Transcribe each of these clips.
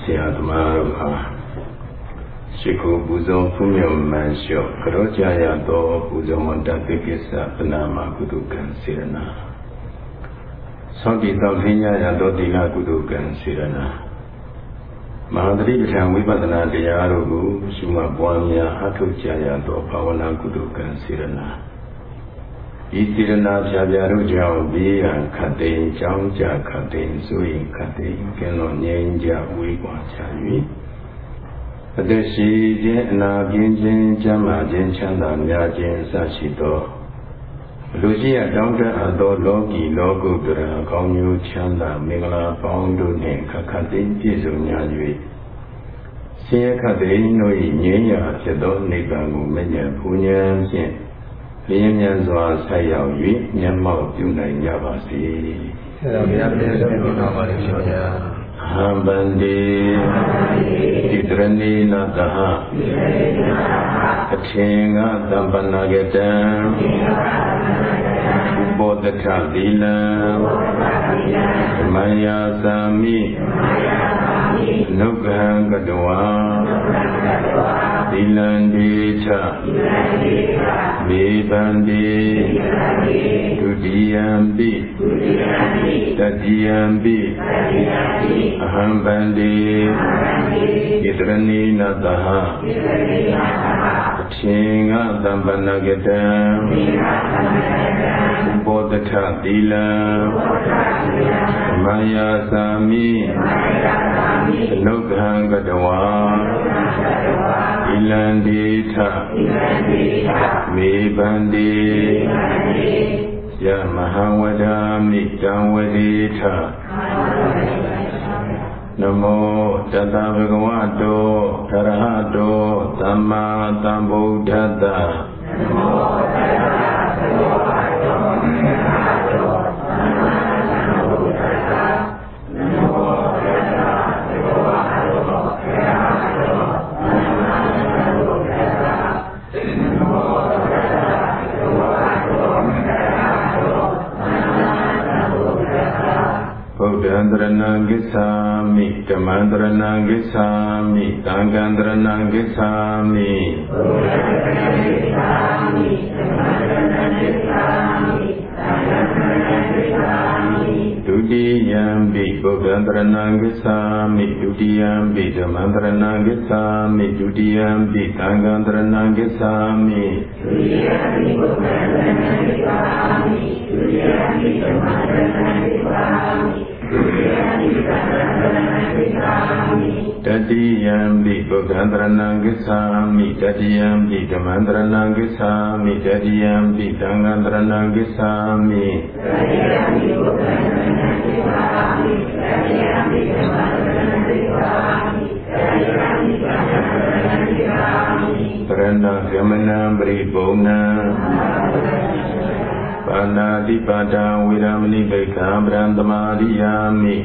ဆရာသမားတို့ဟာရှိခိုးပူဇော်ဖူးမြော်မှန်လျှော့ကြောကြရသောပူဇော်မတ္တကိစ္စပနာမကုသကံစေရနာသောတိတောက်ထင်းရရသောတိလကုသကံစေရနာမဟာသတိပဋ္ဌာန်ဝိပဿနာတရားတို့ကိုရှုမှတ်ပွားများအထောက်ကြရသောဘာဝနာကုသကံစေရနာ ဤစေရနာဖြာဖြာတို့ကြောင့်ဘေးရန်ခတ်သိမ်းကြောင်းကြခတ်သိမ်းဆိုရင်ခတ်သိမ်းကင်းလို့ငြိမ်းကြဝေးကွာချ၍အသက်ရှိခြင်းအနာပြင်းခြင်းကျမ်းမာခြင်းချမ်းသာများခြင်းအစရှိသောလူရှိရတောင်းတအပ်သောလောကီလောကုတ္တရာကောင်းကျိုးချမ်းသာမင်္ဂလာပေါင်းတို့နှင့်ခက်ခတ်သိပြည့်စုံများ၍ဆင်းရဲခတ်သိတို့၏ငြိမ်းရာဖြစ်သောနိဗ္ဗာန်ကိုမဉ္ဇဉ်ပူဉ္ဇဉ်ဖြင့် လျင်းမြန်စွာဆက်ရောက်၍မျက်မှောက်ပြုနိုင်ကြပါစေ။ဆရာဘုရားပြည့်စုံတော်ပါလိမ့်ရှင်ဗျာ။ဟံဗန္တိဣတရဏိနသဟအထင်ကသံပနာကတံဥပောတထသီလံမယာသာမိနုက္ခံကတဝံ သီလံဒေထမေဘန္တိဒုတိယံပိတတိယံပိအဟံဗန္တိဣတရဏိနတဟအထင်ကသံပနကတံဘောတထသီလံမယာသာမိအနုခံကတဝါ ဣလံဒီထမေဘန္တိယမဟာဝဒာမိတံဝတိထနမောတတဗုဒ္ဓဝါတောသရဟတောသမ္မာသမ္ဗုဒ္ဓတ္တနမော တရဏံကိသာမိဓမ္မံတရဏံကိသာမိသံဃံတရဏံကိသာမိဘုရားတရဏံကိသာမိဓမ္မံတရဏံကိသာမိသံဃံတရဏံကိသာမိဒုတိယံပိဘုရားတရဏံကိသာမိဒုတိယံပိဓမ္မံတရဏံကိသာမိဒုတိယံပိသံဃံတရဏံကိသာမိဒုတိယံပိဘုရားတရဏံကိသာမိဒုတိယံပိဓမ္မံတရဏံကိသာမိ တတိယံပိဗုဒ္ဓံတရဏံကိသာမိတတိယံပိဓမ္မံတရဏံကိသာမိတတိယံပိသံဃံတရဏံကိသာမိတတိယံပိဗုဒ္ဓံတရဏံကိသာမိတတိယံပိဓမ္မံတရဏံကိသာမိတတိယံပိသံဃံတရဏံကိသာမိတရဏဂမနံပရိပုံဏံပါဏာတိပါဒံဝေရမဏိဘိက္ခာ ပရံသမာရိယာမိပါဏာတိပါဒံဝေရမဏိဘိက္ခာပရံသမာရိယာမိ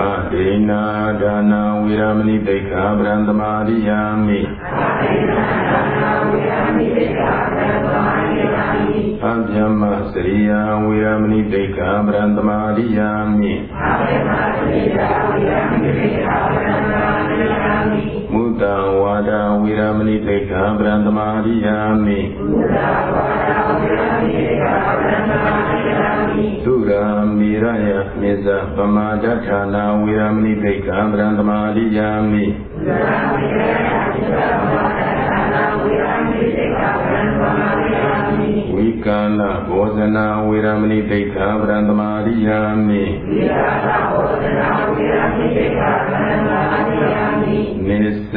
အဒိနာဒါနဝေရမဏိဘိက္ခာပရံသမာရိယာမိအဒိနာဒါနဝေရမဏိဘိက္ခာပရံသမာရိယာမိအဗျမစရိယဝေရမဏိဘိက္ခာပရံသမာရိယာမိအဗျမစရိယဝေရမဏိဘိက္ခာပရံသမာရိယာမိမုတ္တဝါ ဒဝေရမဏိဘိက္ခာပရံသမာရိယာမိသုရာမိရယမေဇပမာဒဌာနာဝေရမဏိဘိက္ခာပရံသမာရိယာမိသုရာမိရယမေဇပမာဒဌာနာဝေရမဏိဘိက္ခာပရံသမာရိယာမိ ဝိကာလဘောဇနာဝေရမဏိတိခာဗရံသမာရိယာမိဝိကာလဘောဇနာဝေရမဏိတိခာဗရံသမာရိယာမိနိစ္စ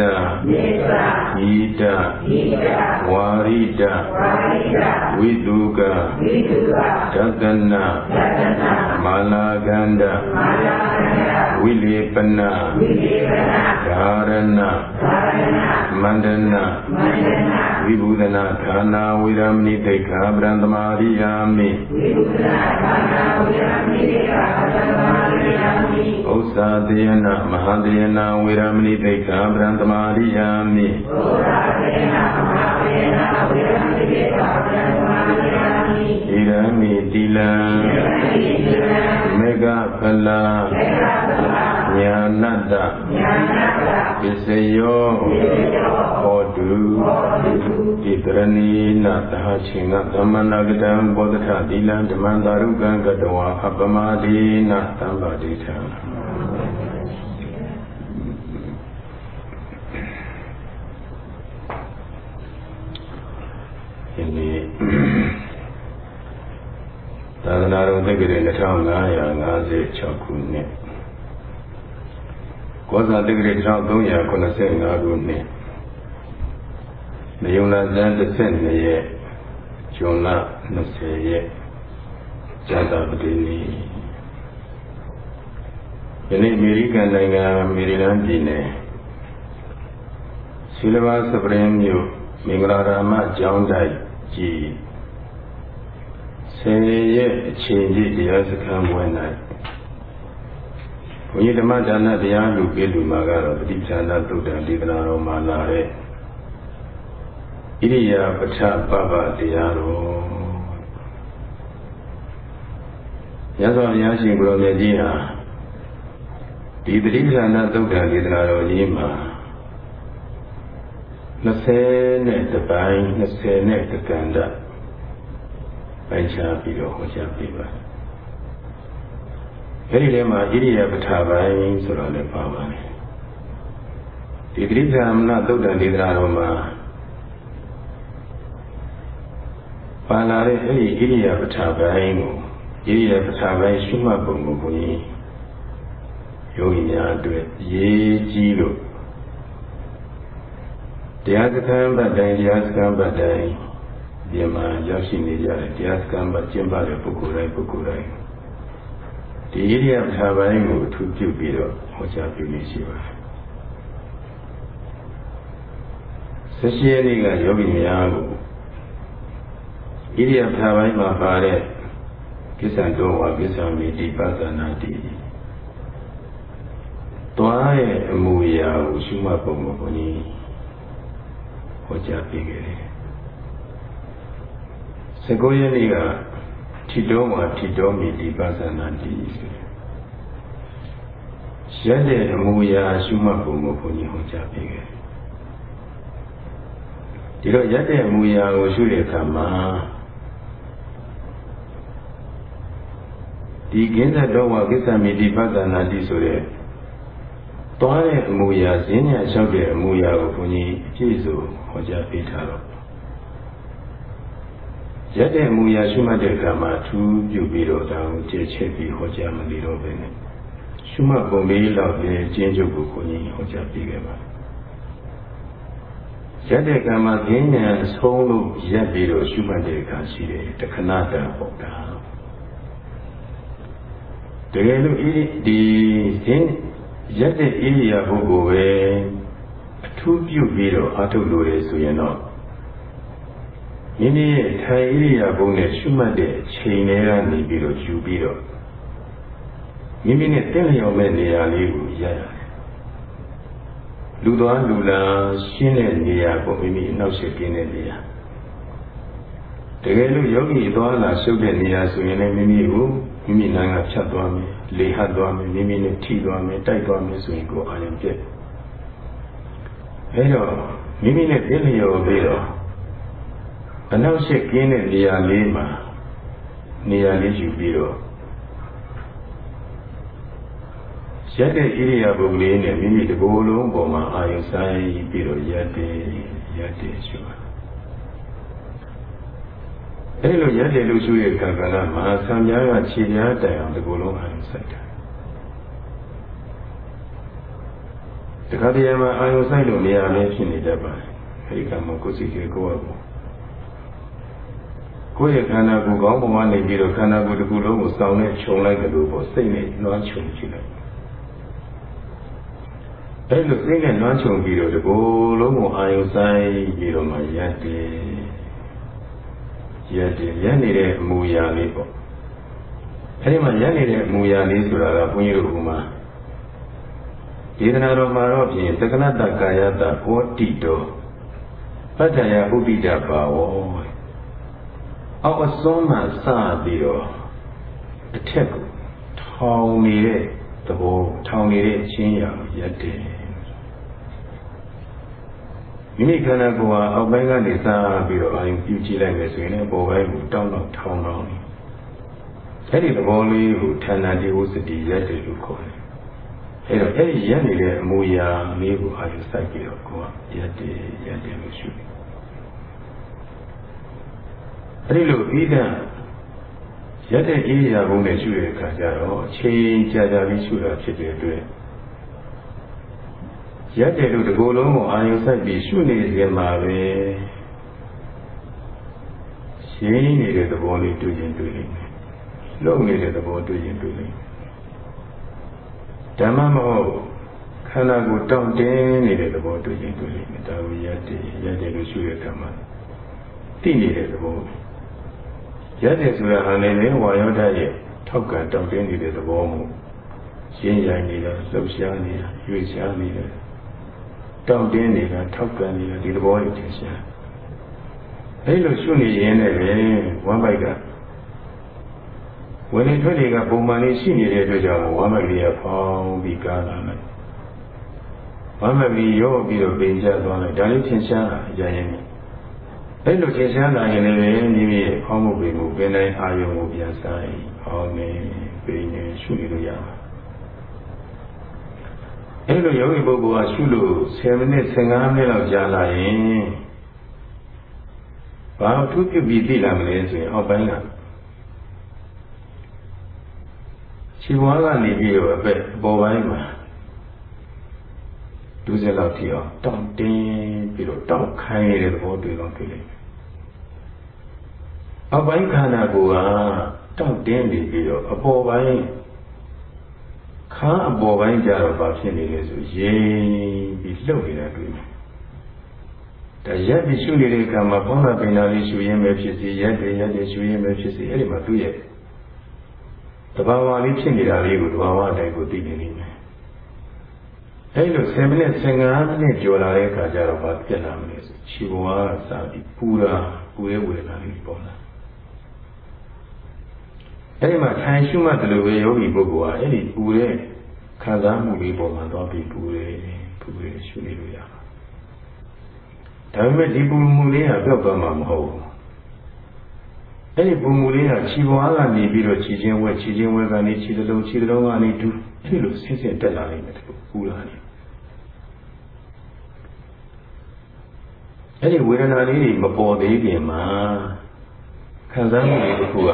နိစ္စဣဒဣဒဝါရိဒဝါရိဒဝိတုကဝိတုကဒသနာဒသနာမာလာကန္ဒမာလာကန္ဒဝိလေပနဝိလေပနဓာရဏဓာရဏမန္တနာမန္တနာဝိဘုဒနာဌာနာဝိရမဏိတိခာဗရံသမာရိယာမိဝိဘုဒနာဌာနာဝိရမဏိတိခာဗရံသမာရိယာမိဥစ္စာတေယနာမဟာတေယနာဝိရမဏိတိခာဗရံသမာရိယာမိဥစ္စာတေယနာမဟာတေယနာဝိရမဏိတိခာဗရံသမာရိယာမိဣရမိတိလံမေဃဖလာ ညာနတ္တပစ္စယောဟောတုဣတရဏီနသဟချင်းကသမဏဂတံဘောဓထသီလံဓမ္မန္တာရုကံကတဝါအပမဒေနသံပါတိထံဒီနေ့သာသနာတော်သက္ကရာ2556ခုနှစ် ကောဇာတက္ကရာ1385ခုနှစ်နေုံလာဇန်12ရက်ဇွန်လ20ရက်ဇာတာပတိနေ့ယနေ့အမေရိကန်နိုင်ငံမေရီလန်းပြည်နယ်ဆီလဘာစပရင်မြို့မင်္ဂလာရာမကျောင်းတိုက်ကြီးဆယ်ရက်အချိန်ကြီးတရားစခန်းပွဲ၌ ဘုန်းကြီးဓမ္မဒါနတရားလူပေးလူမှာကတော့ပဋိဌာနာသုတ်တံဒေသနာတော်မှာလာတဲ့ဣရိယာပဋ္ဌပပတရားတော်ရသော်ဘုရားရှင်ကိုယ်တော်မြတ်ကြီးဟာဒီပဋိဌာနာသုတ်တံဒေသနာတော်ကြီးမှာ20နဲ့တပိုင်း20နဲ့တကန္တပိုင်ခြားပြီးတော့ဟောကြားပေးပါတယ်။ အဲဒီထဲမှာဣရိယာပဋ္ဌာပိုင်းဆိုတာလည်းပါပါတယ်။ဒီတိစ္ဆာမနသုတ်တန်ဒေသနာတော်မှာပါလာတဲ့အဲဒီဣရိယာပဋ္ဌာပိုင်းကိုဣရိယာပဋ္ဌာပိုင်းရှုမှတ်ပုံကိုဘုန်းကြီးယောဂီများအတွက်ရေးကြီးလို့တရားစခန်းဘတ်တိုင်းတရားစခန်းဘတ်တိုင်းဒီမှာရောက်ရှိနေကြတဲ့တရားစခန်းဘတ်ကျင့်ပါတဲ့ပုဂ္ဂိုလ်တိုင်းပုဂ္ဂိုလ်တိုင်း ဒီဣရိယာပဌာပိုင်းကိုအထူးပြုပြီးတော့ဟောကြားပြုနေရှိပါတယ်။ဆက်ရှိရနေ့ကယောဂီများကိုဣရိယာပဌာပိုင်းမှာပါတဲ့ကိစ္စတော်ဝါကိစ္စမီတိပသနာတိသွားရဲ့အမူအရာကိုရှုမှတ်ပုံကိုဘုန်းကြီးဟောကြားပေးခဲ့တယ်။စကုရက်နေ့က ထိတော်မှာထိတော်မီဒီပါဇာနာတိဆိုရက်တဲ့အမူအရာရှုမှတ်ပုံကိုဘုန်းကြီးဟောကြားပေးခဲ့တယ်။ဒီတော့ရက်တဲ့အမူအရာကိုရှုတဲ့အခါမှာဒီကိစ္စတော်ဝကိစ္စမီဒီပါဇာနာတိဆိုတဲ့သွားတဲ့အမူအရာဈဉ္ညာလျှောက်တဲ့အမူအရာကိုဘုန်းကြီးအပြည့်စုံဟောကြားပေးထားတော့ ရက်တဲ့အမူအရာရှုမှတ်တဲ့အခါမှာအထူးပြုပြီးတော့ဒါကိုကျေချက်ပြီးဟောကြားမလို့တော့ပဲနဲ့ရှုမှတ်ပုံလေးလောက်လည်းကျင်းချုပ်ကိုဘုန်းကြီးဟောကြားပေးခဲ့ပါတယ်ရက်တဲ့ကံမှာဈဉ္ညာအဆုံးလို့ရက်ပြီးတော့ရှုမှတ်တဲ့အခါရှိတယ်တခဏတန်ပေါ့တာတကယ်လို့ဒီဈဉ္ရက်တဲ့ဣရိယာပုဂ္ဂိုလ်ပဲအထူးပြုပြီးတော့အထုတ်လို့ရဆိုရင်တော့ မိမိရဲ့ထိုင်ဣရိယာပုနဲ့ရှုမှတ်တဲ့အချိန်လေးကနေပြီးတော့ယူပြီးတော့မိမိနဲ့တင့်လျော်မဲ့နေရာလေးကိုရရတယ်လူသွားလူလာရှင်းတဲ့နေရာကိုမိမိအနောက်ရှေ့ပြင်းတဲ့နေရာတကယ်လို့ယောဂီသွားလာရှုပ်တဲ့နေရာဆိုရင်လည်းမိမိကိုမိမိနာကဖြတ်သွားမယ်လေဟတ်သွားမယ်မိမိနဲ့ထိသွားမယ်တိုက်သွားမယ်ဆိုရင်ကိုယ်အာရုံပြည့်အဲတော့မိမိနဲ့ပြည့်လျော်ပြီးတော့ အနောက်ရှိကင်းတဲ့နေရာလေးမှာနေရာလေးယူပြီးတော့ရက်တဲ့ဣရိယာပုဂ္ဂလေးနဲ့မိမိတကိုယ်လုံးပေါ်မှာအာယုဆိုင်ပြီးတော့ရက်တဲ့ရက်တဲ့ရှိပါအဲ့လိုရက်တယ်လို့ရှုရဲ့ခန္ဓာမှာဆံပြားကခြေပြားတိုင်အောင်ဒီကိုယ်လုံးအာရုံစိုက်တာတခါတည်းမှာအာရုံစိုက်လို့နေရာလေးဖြစ်နေတတ်ပါတယ်အဲဒီကမှကိုယ်စိတ်ကြီးကိုယ် ကကိုယ့်ရဲ့ခန္ဓာကိုယ်ကောင်းပုံကနေပြီးတော့ခန္ဓာကိုယ်တစ်ခုလုံးကိုစောင်းနဲ့ခြုံလိုက်တယ်လို့ပေါ့စိတ်နဲ့လွှမ်းခြုံကြည့်လိုက်အဲလိုစိတ်နဲ့လွှမ်းခြုံပြီးတော့ဒီကိုယ်လုံးကိုအာယုဆိုင်ပြီးတော့မှရက်တယ်ရက်တယ်ရက်နေတဲ့အမူအရာလေးပေါ့အဲဒီမှာရက်နေတဲ့အမူအရာလေးဆိုတာကဘုန်းကြီးတို့ကမှဒေသနာတော်မှာတော့ဖြင့်သက္ကနတကာယတဘောတိတောပတ္တယဥပိဒပါဝော အောက်အစွန်းမှစပြီးတော့အထက်ကိုထောင်နေတဲ့သဘောထောင်နေတဲ့အချင်းရာရက်တယ်မိမိခန္ဓာကိုယ်ဟာအောက်ပိုင်းကနေစပြီးတော့အာရုံပြုကြည့်လိုက်မယ်ဆိုရင်လည်းပေါ်ပိုင်းကိုတောင်းတော့ထောင်းတော့နေအဲ့ဒီသဘောလေးကိုဌာနတိဝစတိရက်တယ်လို့ခေါ်တယ်အဲ့တော့အဲ့ဒီရက်နေတဲ့အမူအရာလေးကိုအာရုံစိုက်ပြီးတော့ကိုယ်ကရက်တယ်ရက်တယ်လို့ရှုတယ် အဲ့ဒီလိုပြီးတဲ့ရက်တဲ့အေးရာဘုံနဲ့ရှုတဲ့အခါကျတော့အချိန်ကြာကြာပြီးရှုတာဖြစ်တဲ့အတွက်ရက်တဲ့လူတစ်ကိုယ်လုံးကိုအာရုံစိုက်ပြီးရှုနေစဉ်မှာပဲရှင်းနေတဲ့သဘောလေးတွေ့ရင်တွေ့လိမ့်မယ်။လုံနေတဲ့သဘောတွေ့ရင်တွေ့လိမ့်မယ်။ဓမ္မမဟုတ်ခန္ဓာကိုယ်တောင့်တင်းနေတဲ့သဘောတွေ့ရင်တွေ့လိမ့်မယ်။ဒါကိုရက်တဲ့ရက်တဲ့လို့ရှုရတဲ့မှာသိနေတဲ့သဘော ရတယ်ဆိုတာဟာလည်းဝါယောဓာတ်ရဲ့ထောက်ကံတောင့်တင်းနေတဲ့သဘောမှုရှင်းရိုင်နေတာလှုပ်ရှားနေတာရွေ့ရှားနေတာတောင့်တင်းနေတာထောက်ကံနေတာဒီသဘောကိုသင်ရှားအဲလိုရှုနေရင်လည်းဝမ်းပိုက်ကဝင်နေထွက်တွေကပုံမှန်လေးရှိနေတဲ့အတွက်ကြောင့်ဝမ်းပိုက်လေးကဖောင်းပြီးကားလာလိုက်ဝမ်းပိုက်ပြီးရော့ပြီးတော့ပြင်ကျသွားလိုက်ဒါလေးသင်ရှားတာအရင်ရင် အဲ့လိုသင်ရှားလာရင်လည်းမိမိရဲ့ဖောင်းမှုပင်ကိုပင်တိုင်းအာယုံကိုပြန်ဆိုင်ဖောင်းနေပင်နေရှုနေလို့ရပါအဲ့လိုယောဂီပုဂ္ဂိုလ်ကရှုလို့10မိနစ်15မိနစ်လောက်ကြာလာရင်ဘာလို့သူပြုပြီးသိလာမလဲဆိုရင်အောက်ပိုင်းကခြေဝါးကနေပြီးတော့အပက်အပေါ်ပိုင်းမှာဒုစရလောက်ထိအောင်တောင့်တင်းပြီးတော့တောင့်ခိုင်းနေတဲ့သဘောတွေ့တော့တွေ့လိမ့်မယ် အပိုင်းခန္ဓာကိုယ်ကတောင့်တင်းနေပြီးတော့အပေါ်ပိုင်းခါအပေါ်ပိုင်းကြတော့ဘာဖြစ်နေလဲဆိုရင်ပြီးလှုပ်နေတာတွေ့တယ်။ဒါရက်ပြီးရှုနေတဲ့အခါမှာဘောနာပင်နာလေးရှုရင်းပဲဖြစ်စီရက်တယ်ရက်တယ်ရှုရင်းပဲဖြစ်စီအဲ့ဒီမှာသူ့ရဲ့တဘာဝလေးဖြစ်နေတာလေးကိုတဘာဝအတိုင်းကိုသိနေနေမယ်။အဲ့လို10မိနစ်15မိနစ်ကျော်လာတဲ့အခါကျတော့ဘာဖြစ်လာမလဲဆိုခြေပေါ်ကစပြီးပူတာပူရဲဝေဒနာလေးပေါ်လာ အဲ့ဒီမှာထိုင်ရှုမှတ်တယ်လို့ပဲယောဂီပုဂ္ဂိုလ်ကအဲ့ဒီပူတဲ့ခံစားမှုလေးပေါ်မှာသွားပြီးပူတယ်ပူတယ်ရှုနေလို့ရပါဒါပေမဲ့ဒီပူမှုလေးကပြောက်သွားမှာမဟုတ်ဘူးအဲ့ဒီပူမှုလေးကခြေပွားကနေပြီးတော့ခြေချင်းဝဲခြေချင်းဝဲကနေခြေသလုံးခြေသလုံးကနေတူအဲ့လိုဆင်းဆင်းတက်လာနိုင်တယ်ပူလာတယ်အဲ့ဒီဝေဒနာလေးတွေမပေါ်သေးခင်မှာခံစားမှုလေးတစ်ခုက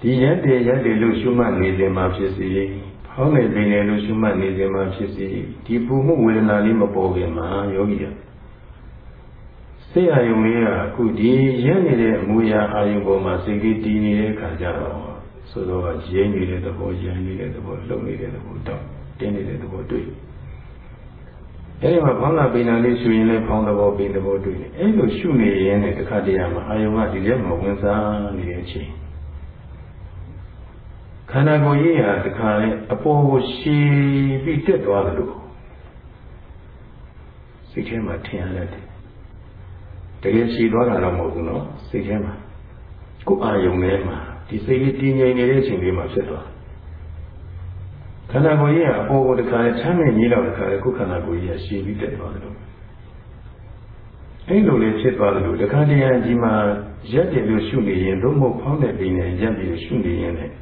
ဒီရက်တည်းရက်တည်းလို့ရှုမှတ်နေစဉ်မှာဖြစ်စီဖောင်းနေပင်နေလို့ရှုမှတ်နေစဉ်မှာဖြစ်စီဒီပူမှုဝေဒနာလေးမပေါ်ခင်မှာယောဂီကစိတ်အာယုံလေးကအခုဒီရက်နေတဲ့အမူအရာအာယုံပေါ်မှာစိတ်ကြီးတည်နေတဲ့ခါကျတော့ဆိုတော့ရင်းနေတဲ့သဘောရင်းနေတဲ့သဘောလှုပ်နေတဲ့သဘောတော့တင်းနေတဲ့သဘောတွေ့အဲဒီမှာဖောင်းလာပင်နာလေးရှုရင်လည်းဖောင်းသဘောပင်သဘောတွေ့တယ်အဲလိုရှုနေရင်လည်းတစ်ခါတည်းမှာအာယုံကဒီရက်မှာဝင်စားနေတဲ့အချိန် ခန္ဓာကိုယ်ကြီးဟာတခါလေအပေါ်ကိုရှည်ပြီးတက်သွားတယ်လို့စိတ်ထဲမှာထင်ရတယ်တကယ်ရှည်သွားတာတော့မဟုတ်ဘူးနော်စိတ်ထဲမှာကိုယ်အာယုံထဲမှာဒီစိတ်ကြီးတည်ငြိမ်နေတဲ့အချိန်လေးမှာဖြစ်သွားခန္ဓာကိုယ်ကြီးကအပေါ်ကိုတခါလေချမ်းမြေကြီးတော့တခါလေကိုယ်ခန္ဓာကိုယ်ကြီးကရှည်ပြီးတက်သွားတယ်လို့အဲ့လိုလေးဖြစ်သွားတယ်လို့တခါတည်းအကြီးမှာရက်တယ်လို့ရှုနေရင်သို့မဟုတ်ဖောင်းတဲ့ပင်နဲ့ရက်ပြီးရှုနေရင်လည်း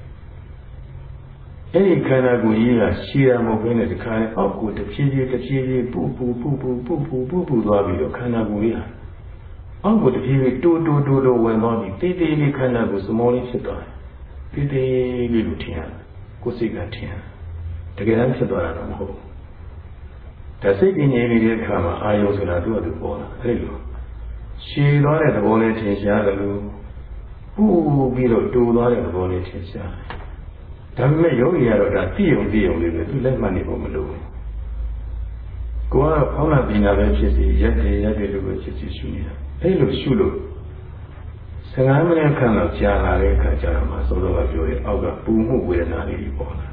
အဲ့ဒီခန္ဓာကိုယ်ကြီးကရှည်ရမဟုတ်ဘဲနဲ့ဒီခါနဲ့အောက်ကိုတဖြည်းဖြည်းတဖြည်းဖြည်းပူပူပူပူပူပူပူပူသွားပြီးတော့ခန္ဓာကိုယ်ကြီးဟာအောက်ကိုတပြေးပြေးတိုးတိုးတိုးတိုးဝင်သွားပြီးတေးသေးလေးခန္ဓာကိုစမောလေးဖြစ်သွားတယ်တေးသေးလေးလို့ထင်ရတယ်ကိုယ်စိတ်ကထင်ရတယ်တကယ်တမ်းဖြစ်သွားတာတော့မဟုတ်ဘူးဒါစိတ်ပြင်းငြိမ်နေတဲ့အခါမှာအာယုဆိုတာသူ့အတူပေါ်လာအဲ့လိုရှည်သွားတဲ့သဘောလေးထင်ရှားတယ်လို့ပူပြီးတော့တူသွားတဲ့သဘောလေးထင်ရှားတယ် ဒါပေမဲ့ယောဂီကတော့ဒါသိုံသိုံလေးပဲသူလက်မှတ်နေဖို့မလိုဘူးကိုကတော့ဖောင်းလာပင်လာပဲဖြစ်စီရက်တယ်ရက်တယ်လို့ပဲဖြစ်စီရှုနေတာအဲ့လိုရှုလို့15မိနစ်ခန့်လောက်ကြာလာတဲ့အခါကျတော့မှသောတော်ကပြောရဲ့အောက်ကပူမှုဝေဒနာလေးပေါ်လာ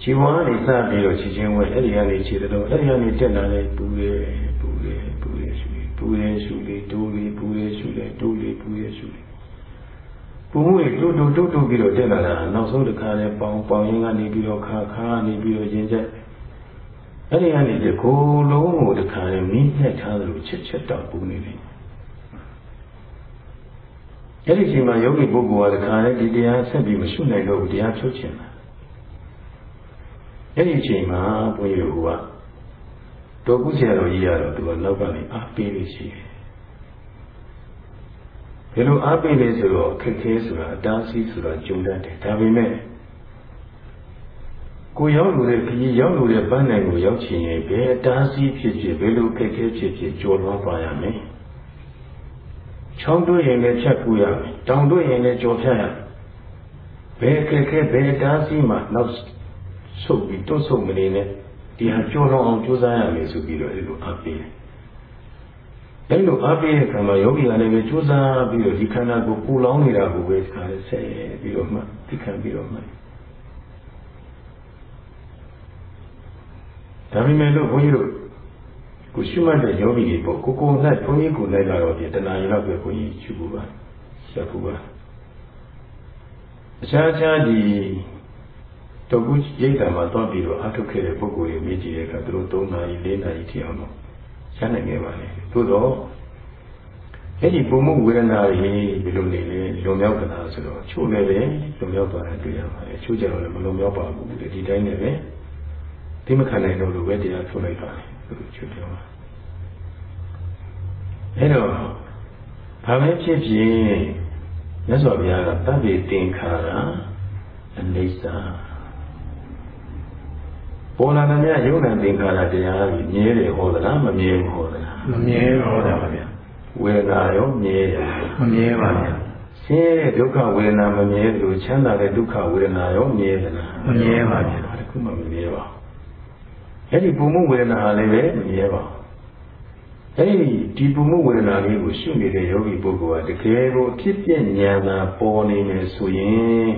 ခြေဝါးနေစပြီးတော့ခြေချင်းဝဲအဲ့ဒီကနေခြေတော်အဲ့ဒီကနေတက်လာတဲ့ပူရဲပူရဲပူရဲရှုပူရဲရှုလေတိုးလေပူရဲရှုလေတိုးလေပူရဲရှုလေ ပူမှုတွေတိုးတိုးတိုးတိုးပြီးတော့တက်လာတာနောက်ဆုံးတစ်ခါလဲပေါင်ပေါင်ရင်းကနေပြီးတော့ခါခါနေပြီးတော့ရင်ကျက်အဲ့ဒီကနေဒီကိုယ်လုံးကိုတစ်ခါလဲမင်းညှက်ထားသလိုချက်ချက်တော့ပူနေတယ်အဲ့ဒီချိန်မှာယောဂီပုဂ္ဂိုလ်ကတခါလေဒီတရားဆက်ပြီးမရှုနိုင်တော့ဘူးတရားဖြုတ်ချင်တာအဲ့ဒီချိန်မှာဘုန်းကြီးတို့ကတော်ကုဆရာတော်ကြီးရတော့သူကနောက်ကနေအားပေးလို့ရှိတယ် ဘယ်လိုအားပေးလဲဆိုတော့ခက်ခဲဆိုတာအတားဆီးဆိုတာကြုံတတ်တယ်ဒါပေမဲ့ကိုရောက်လို့တဲ့ခကြီးရောက်လို့တဲ့ပန်းနိုင်ကိုရောက်ချင်ရင်ဘယ်အတားဆီးဖြစ်ဖြစ်ဘယ်လိုခက်ခဲဖြစ်ဖြစ်ကြော်လွှားပါရမယ်ချောင်းတွင်းရင်လည်းဖြတ်ကူရမယ်တောင်တွင်းရင်လည်းကြော်ဖြတ်ရမယ်ဘယ်ခက်ခဲဘယ်တားဆီးမှနောက်ဆုပ်ပြီးတွန့်ဆုပ်မနေနဲ့ဒီဟာကြော်လွန်အောင်ကြိုးစားရမယ်ဆိုပြီးတော့အဲ့လိုအားပေးတယ် အဲ့လိုအားပေးတဲ့ခါမှာယောဂီကလည်းပဲကြိုးစားပြီးတော့ဒီခန္ဓာကိုပူလောင်နေတာကိုပဲခါလဲဆက်ပြီးတော့မှသိခံပြီးတော့မှဒါပေမဲ့လို့ဘုန်းကြီးတို့ကိုရှိမှတ်တဲ့ယောဂီတွေပေါ့ကိုကိုနဲ့ဘုန်းကြီးကိုလိုက်လာတော့ပြင်တဏှာရီတော့ပဲဘုန်းကြီးချူပါဆက်ဖို့ပါအခြားခြားဒီတော့ကုရိတ်တာမှာတွားပြီးတော့အထုတ်ခဲ့တဲ့ပုဂ္ဂိုလ်တွေမြည်ကြည့်တဲ့အခါသူတို့3နာရီ4နာရီထိအောင်တော့ ရနိုင်ခဲ့ပါလေသို့တော့အဲ့ဒီပုံမှုဝေဒနာတွေဘယ်လိုနေလဲလွန်မြောက်ကနာဆိုတော့ချို့လည်းပဲလွန်မြောက်သွားတယ်တွေ့ရပါတယ်ချို့ကြတော့လည်းမလွန်မြောက်ပါဘူးဒီတိုင်းနဲ့ပဲဒီမခံနိုင်တော့လို့ပဲတရားထုတ်လိုက်ပါတယ်သူချွတ်ပြောပါအဲ့တော့ဘာပဲဖြစ်ဖြစ်မြတ်စွာဘုရားကတပ္ပိသင်္ခါရအနိစ္စ ပေါ်လာတဲ့မြတ်ယုံနာသင်္ခါရတရားကြီးမြဲတယ်ဟောသလားမမြဲဘူးဟောသလားမမြဲဟောတာပါဗျာဝေဒနာရောမြဲတယ်မမြဲပါဗျာဆင်းရဲဒုက္ခဝေဒနာမမြဲလို့ချမ်းသာတဲ့ဒုက္ခဝေဒနာရောမြဲသလားမမြဲပါဗျာတခုမှမမြဲပါဘူးအဲ့ဒီပုံမှုဝေဒနာလည်းပဲမမြဲပါဘူးအဲ့ဒီဒီပုံမှုဝေဒနာလေးကိုရှုနေတဲ့ယောဂီပုဂ္ဂိုလ်ကတကယ်ကိုအဖြစ်ပြဉာဏ်သာပေါ်နေမယ်ဆိုရင်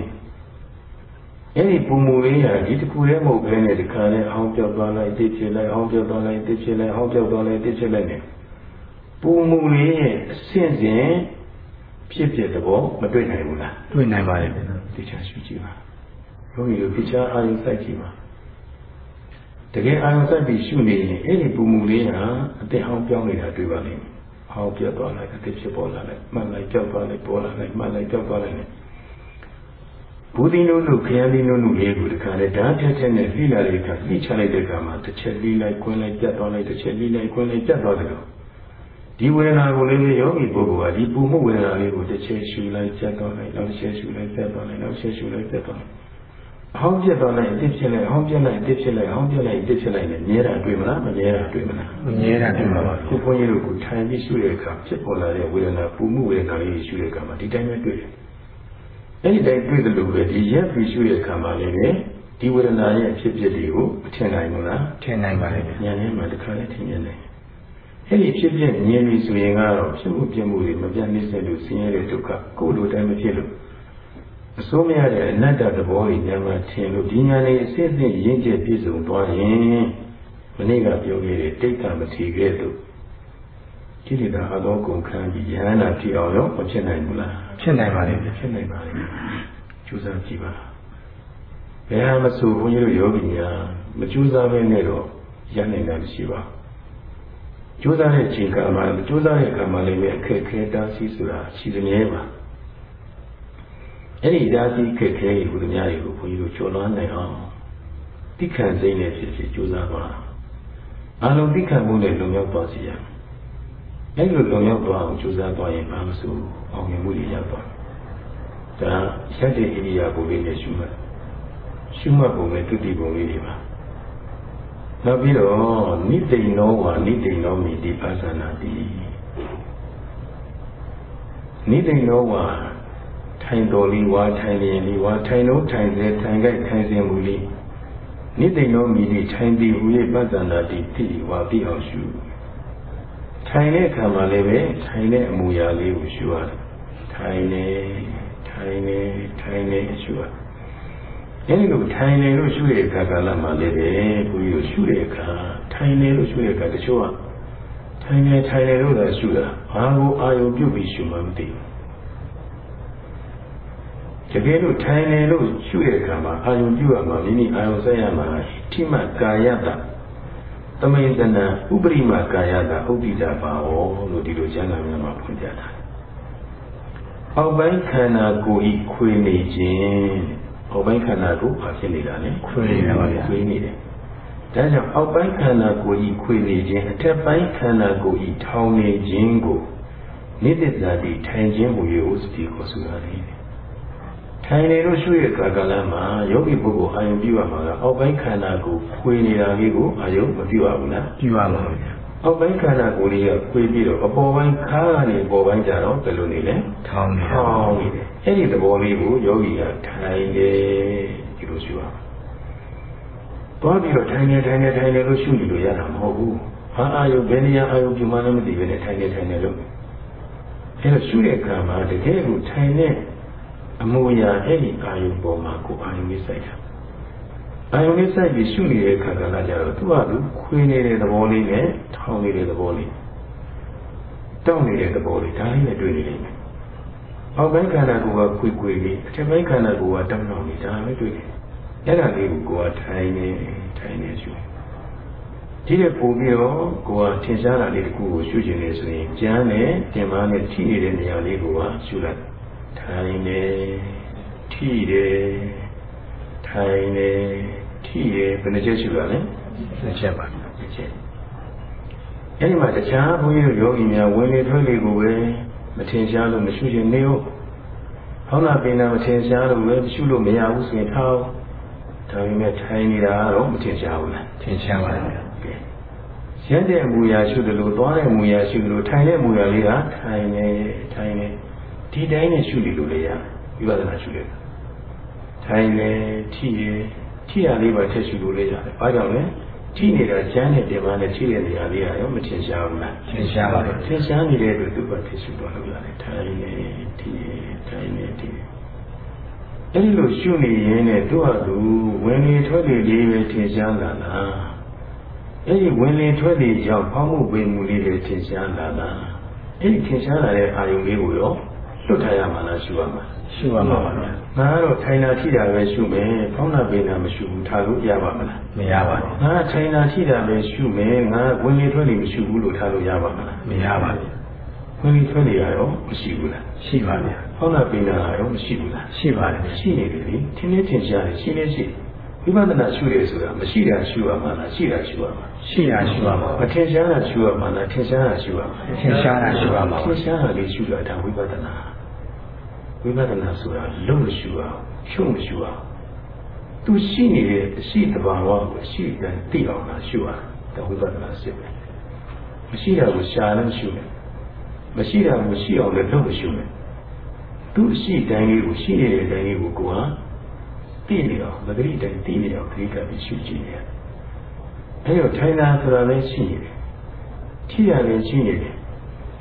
အဲ့ဒီပုံမှုလေးဟာဒီတစ်ခုတည်းမဟုတ်ဘဲနဲ့ဒီခါနဲ့အောင်းပြောက်သွားလိုက်တိတ်ဖြစ်လိုက်အောင်းပြောက်သွားလိုက်တိတ်ဖြစ်လိုက်အောင်းပြောက်သွားလိုက်တိတ်ဖြစ်လိုက်နေပုံမှုလေးရဲ့အဆင့်စဉ်ဖြစ်ဖြစ်သဘောမတွေ့နိုင်ဘူးလားတွေ့နိုင်ပါရဲ့တိကျရှုကြည့်ပါယောဂီတို့ပြချာအာရုံစိုက်ကြည့်ပါတကယ်အာရုံစိုက်ပြီးရှုနေရင်အဲ့ဒီပူမှုလေးဟာအသက်ဟောင်းပြောင်းနေတာတွေ့ပါလိမ့်မယ်။ဟောင်းပြတ်သွားလိုက်အသက်ဖြစ်ပေါ်လာလိုက်မှန်လိုက်ကြောက်သွားလိုက်ပေါ်လာလိုက်မှန်လိုက်ကြောက်သွားလိုက်နဲ့ ဘူးဒီနုနုခရမ်းဒီနုနုလေးကိုတခါလေဓာတ်ထက်ထက်နဲ့လှိလာတဲ့အခါလှိချလိုက်တဲ့အခါမှာတစ်ချက်လှိလိုက်ခွင်းလိုက်ပြတ်သွားလိုက်တစ်ချက်လှိလိုက်ခွင်းလိုက်ပြတ်သွားတယ်လို့ဒီဝေဒနာကိုလည်းယောဂီပုဂ္ဂိုလ်ကဒီပူမှုဝေဒနာလေးကိုတစ်ချက်ရှူလိုက်ပြတ်သွားလိုက်နောက်တစ်ချက်ရှူလိုက်ပြတ်သွားလိုက်နောက်တစ်ချက်ရှူလိုက်ပြတ်သွားလိုက်ဟောင်းပြတ်သွားလိုက်အစ်ဖြစ်လိုက်ဟောင်းပြတ်လိုက်အစ်ဖြစ်လိုက်ဟောင်းပြတ်လိုက်အစ်ဖြစ်လိုက်နဲ့မြဲတာတွေ့မလားမမြဲတာတွေ့မလားမမြဲတာတွေ့ပါပါခုဘုန်းကြီးတို့ကိုထိုင်ပြီးရှုတဲ့အခါဖြစ်ပေါ်လာတဲ့ဝေဒနာပူမှုဝေဒနာလေးရှုတဲ့အခါမှာဒီတိုင်းပဲတွေ့တယ် အဲ့ဒီတိုင်းတွေ့သလိုပဲဒီရက်ပြီးရှုတဲ့အခါမှာလည်းဒီဝေဒနာရဲ့အဖြစ်ဖြစ်တွေကိုမထင်နိုင်ဘူးလားထင်နိုင်ပါလေဉာဏ်နဲ့မှတစ်ခါလည်းထင်မြင်နိုင်အဲ့ဒီဖြစ်ဖြစ်မြင်ပြီဆိုရင်ကတော့ဖြစ်မှုပြမှုတွေမပြတ်နေစေလို့ဆင်းရဲတဲ့ဒုက္ခကိုယ်လိုတိုင်းမဖြစ်လို့အစိုးမရတဲ့အနတ္တသဘောကြီးဉာဏ်မှထင်လို့ဒီဉာဏ်လေးအစစ်အစစ်ရင့်ကျက်ပြည့်စုံသွားရင်မနေ့ကပြောခဲ့တဲ့တိတ်တမထီခဲ့သူကိလေသာအသောကုန်ခံပြီးယဟန္တာဖြစ်အောင်ရောမဖြစ်နိုင်ဘူးလား ဖြစ်နိုင်ပါလေဖြစ်နိုင်ပါလေကျူးစားကြည့်ပါဘယ်ဟာမဆိုဘုန်းကြီးတို့ယောဂီများမကျူးစားဘဲနဲ့တော့ရနိုင်တာရှိပါကျိုးစားတဲ့ချိန်ကမှကျိုးစားတဲ့ကံမှလည်းအခက်ခဲတားဆီးဆိုတာရှိသမြဲပါအဲ့ဒီဓာတိခက်ခဲဟူသည်များတွေကိုဘုန်းကြီးတို့ကျော်လွှမ်းနိုင်အောင်တိခန့်စိမ့်နဲ့ဖြစ်ဖြစ်ကြိုးစားပါအလုံးတိခန့်မှုနဲ့လုံရောက်ပါစေရ အဲ့လိုလုံရောက်သွားအောင်ကြိုးစားသွားရင်ဘာမဆိုအောင်မြင်မှုတွေရောက်သွားဒါရက်တဲ့ဣရိယာပုလေးနဲ့ရှုမှတ်ရှုမှတ်ပုံနဲ့တုတိပုံလေးတွေပါနောက်ပြီးတော့နိတိန်နောဝါနိတိန်နောမိတိပါဇာနာတိနိတိန်နောဝါထိုင်တော်လီဝါထိုင်လျင်လီဝါထိုင်လုံးထိုင်စေထိုင်ကြိုက်ထိုင်စဉ်မူလီနိတိန်နောမိတိထိုင်သည်ဟူ၍ပါဇာနာတိတိဝါတိအောင်ရှု ထိုင်တဲ့အခါမှာလည်းပဲထိုင်တဲ့အမူအရာလေးကိုရှုရတယ်ထိုင်နေထိုင်နေထိုင်နေရှုရတယ်အဲဒီလိုထိုင်နေလို့ရှုတဲ့အခါကာလမှာလည်းပဲဘုရားတို့ရှုတဲ့အခါထိုင်နေလို့ရှုတဲ့အခါတချို့ကထိုင်နေထိုင်နေလို့သာရှုတာဘာကိုအာယုပြုတ်ပြီးရှုမှမသိဘူးတကယ်လို့ထိုင်နေလို့ရှုတဲ့အခါမှာအာယုပြုတ်ရမှာမိမိအာယုဆက်ရမှာထိမှကာယတ သမိန်တနာဥပရိမကာယတာဥဒိတာပါဝလို့ဒီလိုကျမ်းဂန်များမှာဖွင့်ပြတာအောက်ပိုင်းခန္ဓာကိုယ်ဤခွေနေခြင်းအောက်ပိုင်းခန္ဓာကိုဘာဖြစ်နေတာလဲခွေနေပါဗျာခွေနေတယ်ဒါကြောင့်အောက်ပိုင်းခန္ဓာကိုယ်ဤခွေနေခြင်းအထက်ပိုင်းခန္ဓာကိုယ်ဤထောင်နေခြင်းကိုနိတ္တဇာတိထိုင်ခြင်းဟူ၍ဥစ္စတိကိုဆိုရတယ် ထိုင်နေလို့ရှုရကာကလမှာယောဂီပုဂ္ဂိုလ်အာယုံပြုရမှာကအောက်ပိုင်းခန္ဓာကိုခွေနေတာလေးကိုအာယုံမပြုရဘူးလားပြုရမှာဗျာအောက်ပိုင်းခန္ဓာကိုယ်လေးကခွေပြီးတော့အပေါ်ပိုင်းခါကနေအပေါ်ပိုင်းကျတော့ဘယ်လိုနေလဲထောင်းနေထောင်းနေတယ်အဲ့ဒီသဘောလေးကိုယောဂီကထိုင်တယ်ဒီလိုရှုရမှာသွားပြီးတော့ထိုင်နေထိုင်နေထိုင်နေလို့ရှုနေလို့ရတာမဟုတ်ဘူးဟာအာယုဘယ်နေရာအာယုပြုမှလည်းမသိဘဲနဲ့ထိုင်နေထိုင်နေလို့အဲ့တော့ရှုတဲ့အခါမှာတကယ်ကိုထိုင်တဲ့ အမူအရာအဲ့ဒီအာယုပေါ်မှာကိုအာယုလေးစိုက်တာအာယုလေးစိုက်ပြီးရှုနေတဲ့ခါကလာကြတော့သူ့ဟာသူခွေနေတဲ့သဘောလေးနဲ့ထောင်းနေတဲ့သဘောလေးတောင်းနေတဲ့သဘောလေးဒါလေးနဲ့တွေ့နေလိမ့်မယ်။အောက်ပိုင်းခန္ဓာကိုယ်ကခွေခွေလေးအထက်ပိုင်းခန္ဓာကိုယ်ကတောင်းတောင်းလေးဒါပဲတွေ့တယ်။အဲ့ဒါလေးကိုကိုယ်ကထိုင်နေထိုင်နေရှုဒီတဲ့ပုံပြီးတော့ကိုယ်ကထင်ရှားတာလေးတစ်ခုကိုရှုကျင်နေဆိုရင်ကျမ်းနဲ့တင်မားနဲ့ထိနေတဲ့နေရာလေးကိုကရှုလိုက် ထိုင်နေထိတယ်ထိုင်နေထိတယ်ဘယ်နှချက်ရှိပါလဲနှစ်ချက်ပါနှစ်ချက်အဲဒီမှာတခြားဘုန်းကြီးတို့ယောဂီများဝင်လေထွက်လေကိုပဲမထင်ရှားလို့မရှိရင်နေဟုတ်ဟောင်းနာပင်နာမထင်ရှားလို့ပဲမရှိလို့မရဘူးဆိုရင်ထားဒါပေမဲ့ထိုင်နေတာတော့မထင်ရှားဘူးလားထင်ရှားပါဗျာရက်တဲ့အမူအရာရှုတယ်လို့သွားတဲ့အမူအရာရှုတယ်လို့ထိုင်တဲ့အမူအရာလေးကထိုင်နေထိုင်နေ ဒီတိုင်းနဲ့ရှုနေလို့လည်းရဝိပဿနာရှုတယ်ထိုင်လေထိရထိရလေးပါထည့်ရှုလို့လည်းရတယ်ဘာကြောင့်လဲထိနေတာကျမ်းနဲ့တင်ပါနဲ့ထိတဲ့နေရာလေးရောမထင်ရှားဘူးလားထင်ရှားပါတယ်ထင်ရှားနေတဲ့အတွက်သူကထည့်ရှုတော့လို့ရတယ်ထိုင်လေထိရထိုင်လေထိရအဲ့ဒီလိုရှုနေရင်နဲ့သူ့ဟာသူဝင်လေထွက်လေလေးပဲထင်ရှားလာလားအဲ့ဒီဝင်လေထွက်လေကြောင့်ဖောင်းမှုပင်မှုလေးတွေထင်ရှားလာလားအဲ့ဒီထင်ရှားလာတဲ့အာယုံလေးကိုရော လွတ်ထားရမှာလားရှုရမှာရှုရမှာပါဗျာငါကတော့ထိုင်တာထိတာပဲရှုမယ်ဖောင်းတာပင်တာမရှုဘူးထားလို့ရပါမလားမရပါဘူးငါထိုင်တာထိတာပဲရှုမယ်ငါဝင်လေထွက်လေမရှုဘူးလို့ထားလို့ရပါမလားမရပါဘူးဝင်လေထွက်လေရောမရှိဘူးလားရှိပါဗျာဖောင်းတာပင်တာရောမရှိဘူးလားရှိပါတယ်ရှိနေပြီလေထင်းနေထင်ရှားတယ်ရှိနေရှိဝိပဿနာရှုရဆိုတာမရှိတာရှုရမှာလားရှိတာရှုရမှာရှိတာရှုရမှာမထင်ရှားတာရှုရမှာလားထင်ရှားတာရှုရမှာထင်ရှားတာရှုရမှာထင်ရှားတာလေးရှုရတာဝိပဿနာ ဝိပဿနာဆိုတာလုံးမရှိအောင်ရှုံမရှိအောင်သူရှိနေတဲ့အရှိတဘာဝကိုရှိတယ်သိအောင်လားရှုရတာဝိပဿနာစစ်ပဲမရှိတာကိုရှာလည်းရှုမယ်မရှိတာကိုရှိအောင်လည်းလုံးမရှိမယ်သူအရှိတိုင်းလေးကိုရှိနေတဲ့တိုင်းလေးကိုကိုဟာသိနေအောင်မဂရိတိုင်းသိနေအောင်ခရိကပြီးရှုကြည့်နေတယ်အဲတော့ထိုင်တာဆိုတာလည်းရှိနေတယ်ထိရလည်းရှိနေတယ်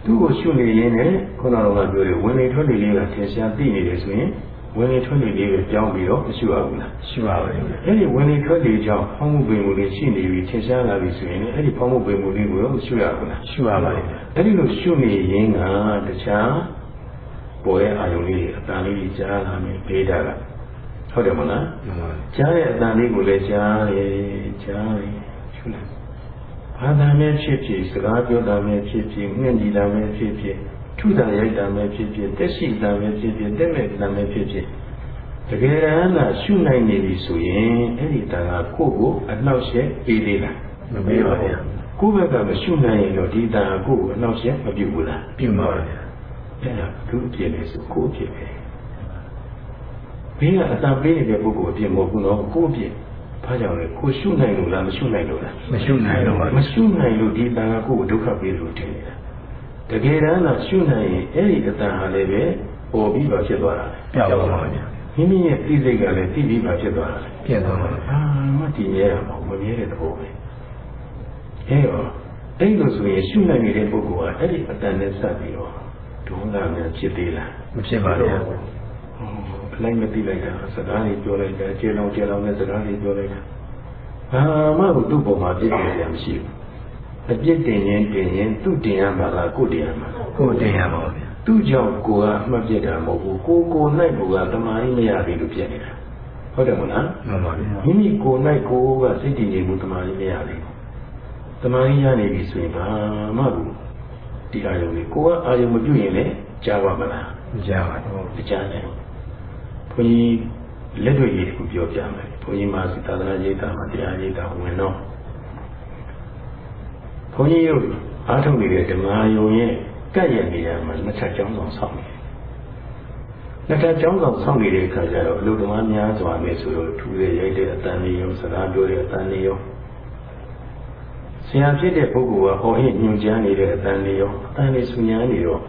သူ့ကိုရှုနေရင်းနဲ့ခုနကပြောတယ်ဝင်လေထွက်လေလေးကထင်ရှားသိနေတယ်ဆိုရင်ဝင်လေထွက်လေလေးပဲကြောင်းပြီးတော့မရှုရဘူးလားရှုရပါတယ်အဲ့ဒီဝင်လေထွက်လေကြောင့်ဖောင်းမှုပင်မှုလေးရှိနေပြီထင်ရှားလာပြီဆိုရင်အဲ့ဒီဖောင်းမှုပင်မှုလေးကိုတော့မရှုရဘူးလားရှုရပါတယ်အဲ့ဒီလိုရှုနေရင်းကတခြားပေါ်ရဲ့အာယုံလေးအတန်လေးကြားလာမယ်ဘေးတာကဟုတ်တယ်မလားကြားတဲ့အတန်လေးကိုလည်းကြားတယ်ကြားတယ်ရှုလိုက် ဘာသာနဲ့ဖြစ်ဖြစ်စကားပြောတာနဲ့ဖြစ်ဖြစ်ငှက်ညီတာနဲ့ဖြစ်ဖြစ်ထုတာရိုက်တာနဲ့ဖြစ်ဖြစ်တက်ရှိတာနဲ့ဖြစ်ဖြစ်တက်မဲ့တာနဲ့ဖြစ်ဖြစ်တကယ်တမ်းကရှုနိုင်နေပြီဆိုရင်အဲ့ဒီတန်ခါကိုယ့်ကိုအနှောက်ယှက်ပေးသေးလားမပေးပါဘူးကိုယ့်ဘက်ကမရှုနိုင်ရင်တော့ဒီတန်ကိုယ်ကိုအနောက်ရှက်မပြုတ်ဘူးလားပြုပါဗျာအဲ့ဒါသူ့အဖြစ်လေဆိုကိုယ့်အဖြစ်ပဲဘေးကအတန်ပေးနေတဲ့ပုဂ္ဂိုလ်အဖြစ်မဟုတ်ဘူးနော်ကိုယ့်အဖြစ် ဘာကြောင့်လဲကိုရှုနိုင်လို့လားမရှုနိုင်လို့လားမရှုနိုင်တော့ပါမရှုနိုင်လို့ဒီတန်ကကိုယ့်ကိုဒုက္ခပေးလို့ထင်နေတာတကယ်တမ်းကရှုနိုင်ရင်အဲ့ဒီအတန်ဟာလည်းပဲပေါ်ပြီးပါဖြစ်သွားတာပြောက်ပါဗျာမိမိရဲ့သိစိတ်ကလည်းသိပြီးပါဖြစ်သွားတာပြည့်သွားပါဗျာအာမတည်မြဲတာမဟုတ်မမြဲတဲ့သဘောပဲအဲတော့အဲ့လိုဆိုရင်ရှုနိုင်နေတဲ့ပုဂ္ဂိုလ်ကအဲ့ဒီအတန်နဲ့ဆက်ပြီးတော့ဒုက္ခများဖြစ်သေးလားမဖြစ်ပါဗျာအ လိုက်မသိလိုက်တာစကားတွေပြောလိုက်တာကျေလောင်ကျေလောင်နဲ့စကားတွေပြောလိုက်တာဘာမှကိုသူ့ပုံမှာပြည့်စုံရမရှိဘူးအပြစ်တင်ရင်တင်ရင်သူ့တင်ရမှာလားကိုယ်တင်ရမှာလားကိုယ်တင်ရပါဗျာသူ့ကြောင့်ကိုယ်ကအမှတ်ပြတာမဟုတ်ဘူးကိုယ်ကိုယ်၌ကိုယ်ကတမာရီမရသေးလို့ပြက်နေတာဟုတ်တယ်မလားမှန်ပါဗျာမိမိကိုယ်၌ကိုယ်ကစိတ်တည်နေမှုတမာရီမရသေးဘူးတမာရီရနေပြီဆိုရင်ဘာမှဘူးဒီအာယုံလေးကိုယ်ကအာယုံမပြုတ်ရင်လည်းကြားပါမလားကြားပါတော့အကြမ်းတယ် ဘုန်းကြီးလက်တွေ့ကြီးတစ်ခုပြောပြမယ်ဘုန်းကြီးမှာသာသနာ့ရေးတာမှာတရားရေးတာဝင်တော့ဘုန်းကြီးတို့အားထုတ်နေတဲ့ဓမ္မယုံရဲ့ကပ်ရနေရမှာနှစ်ထပ်ကျောင်းဆောင်ဆောင်နေတယ်နှစ်ထပ်ကျောင်းဆောင်ဆောင်နေတဲ့အခါကျတော့အလုဓမ္မများစွာနဲ့ဆိုတော့ထူရရိုက်တဲ့အတန်လေးရောစကားပြောတဲ့အတန်လေးရောဆရာဖြစ်တဲ့ပုဂ္ဂိုလ်ကဟောဟိညွှန်ကြားနေတဲ့အတန်လေးရောအတန်လေးဆူညာနေတော့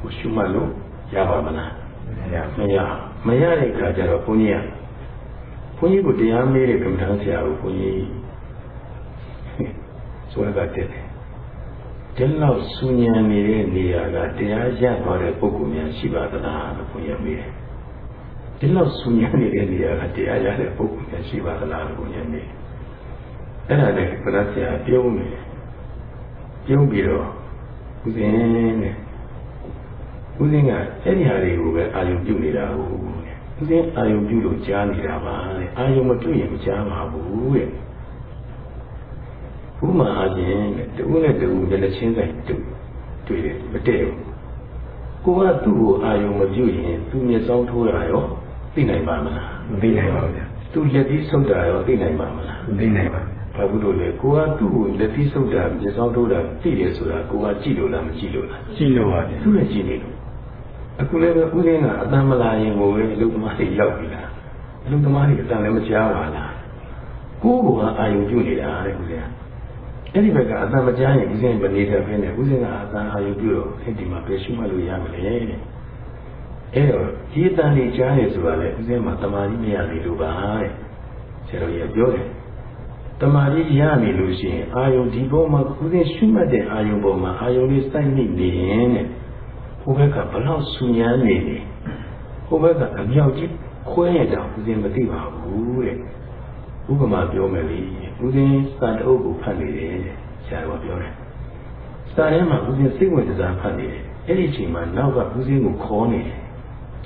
ကိုရှုမှတ်လို့ရပါမလားဗျာမရ မရတဲ့အခါကျတော့ဘုန်းကြီးကဘုန်းကြီးကိုတရားမေးတဲ့ကမ္ဘာဆရာကိုဘုန်းကြီးဆိုရကတက်တယ်ဒီလောက်စူညံနေတဲ့နေရာကတရားရသွားတဲ့ပုဂ္ဂိုလ်များရှိပါသလားလို့ဘုန်းကြီးမေးတယ်ဒီလောက်စူညံနေတဲ့နေရာကတရားရတဲ့ပုဂ္ဂိုလ်များရှိပါသလားလို့ဘုန်းကြီးမေးတယ်အဲ့ဒါနဲ့ကမ္ဘာဆရာပြုံးနေတယ်ပြုံးပြီးတော့ဦးဇင်းတဲ့ဦးဇင်းကအဲ့ဒီဟာတွေကိုပဲအာယုံပြုနေတာဟုတ် တဲ့ဦးဇင်းအာယုံပြုလို့ကြားနေတာပါတဲ့အာယုံမပြုရင်မကြားပါဘူးတဲ့ဥမာအချင်းတဲ့တူနဲ့တူမျက်နှာချင်းဆိုင်တူတွေ့တယ်မတည့်ဘူးကိုကသူ့ကိုအာယုံမပြုရင်သူမျက်စောင်းထိုးတာရောသိနိုင်ပါမလားမသိနိုင်ပါဗျာသူလက်ပြီးဆုပ်တာရောသိနိုင်ပါမလားမသိနိုင်ပါဗျာဘာဘူးလို့လဲကိုကသူ့ကိုလက်ပြီးဆုပ်တာမျက်စောင်းထိုးတာသိတယ်ဆိုတာကိုကကြည့်လို့လားမကြည့်လို့လားရှိလို့ပါဗျာသူ့ရဲ့ကြည့်နေလို့ အခုလည်းပဲဦးရင်းကအတန်မလာရင်ကိုပဲလူသမားတွေရောက်ပြီလားလူသမားတွေအတန်လည်းမကြားပါလားကိုယ်ကအာယုံပြုနေတာတဲ့ဦးရင်းအဲ့ဒီဘက်ကအတန်မကြားရင်ဦးရင်းမနေတတ်ဘဲနဲ့ဦးရင်းကအတန်အာယုံပြုတော့အဲ့ဒီမှာပဲရှုမှတ်လို့ရမလဲတဲ့အဲ့တော့ဒီအတန်တွေကြားရဆိုတာလေဦးရင်းမှာတမာကြီးမရသေးလို့ပါတဲ့ဆရာတော်ကြီးပြောတယ်တမာကြီးရနေလို့ရှိရင်အာယုံဒီပေါ်မှာဦးရင်းရှုမှတ်တဲ့အာယုံပေါ်မှာအာယုံလေးစိုက်နေနေရင်တဲ့ ဟိုဘက်ကဘလောက်ဆူညမ်းနေနေဟိုဘက်ကအမြောက်ကြီးခွဲရတာဦးစင်းမသိပါဘူးတဲ့ဥပမာပြောမယ်လေဦးစင်းစာတအုပ်ကိုဖတ်နေတယ်တဲ့ဆရာတော်ပြောတယ်စာထဲမှာဦးစင်းစိတ်ဝင်စားဖတ်နေတယ်အဲ့ဒီအချိန်မှာနောက်ကဦးစင်းကိုခေါ်နေတယ်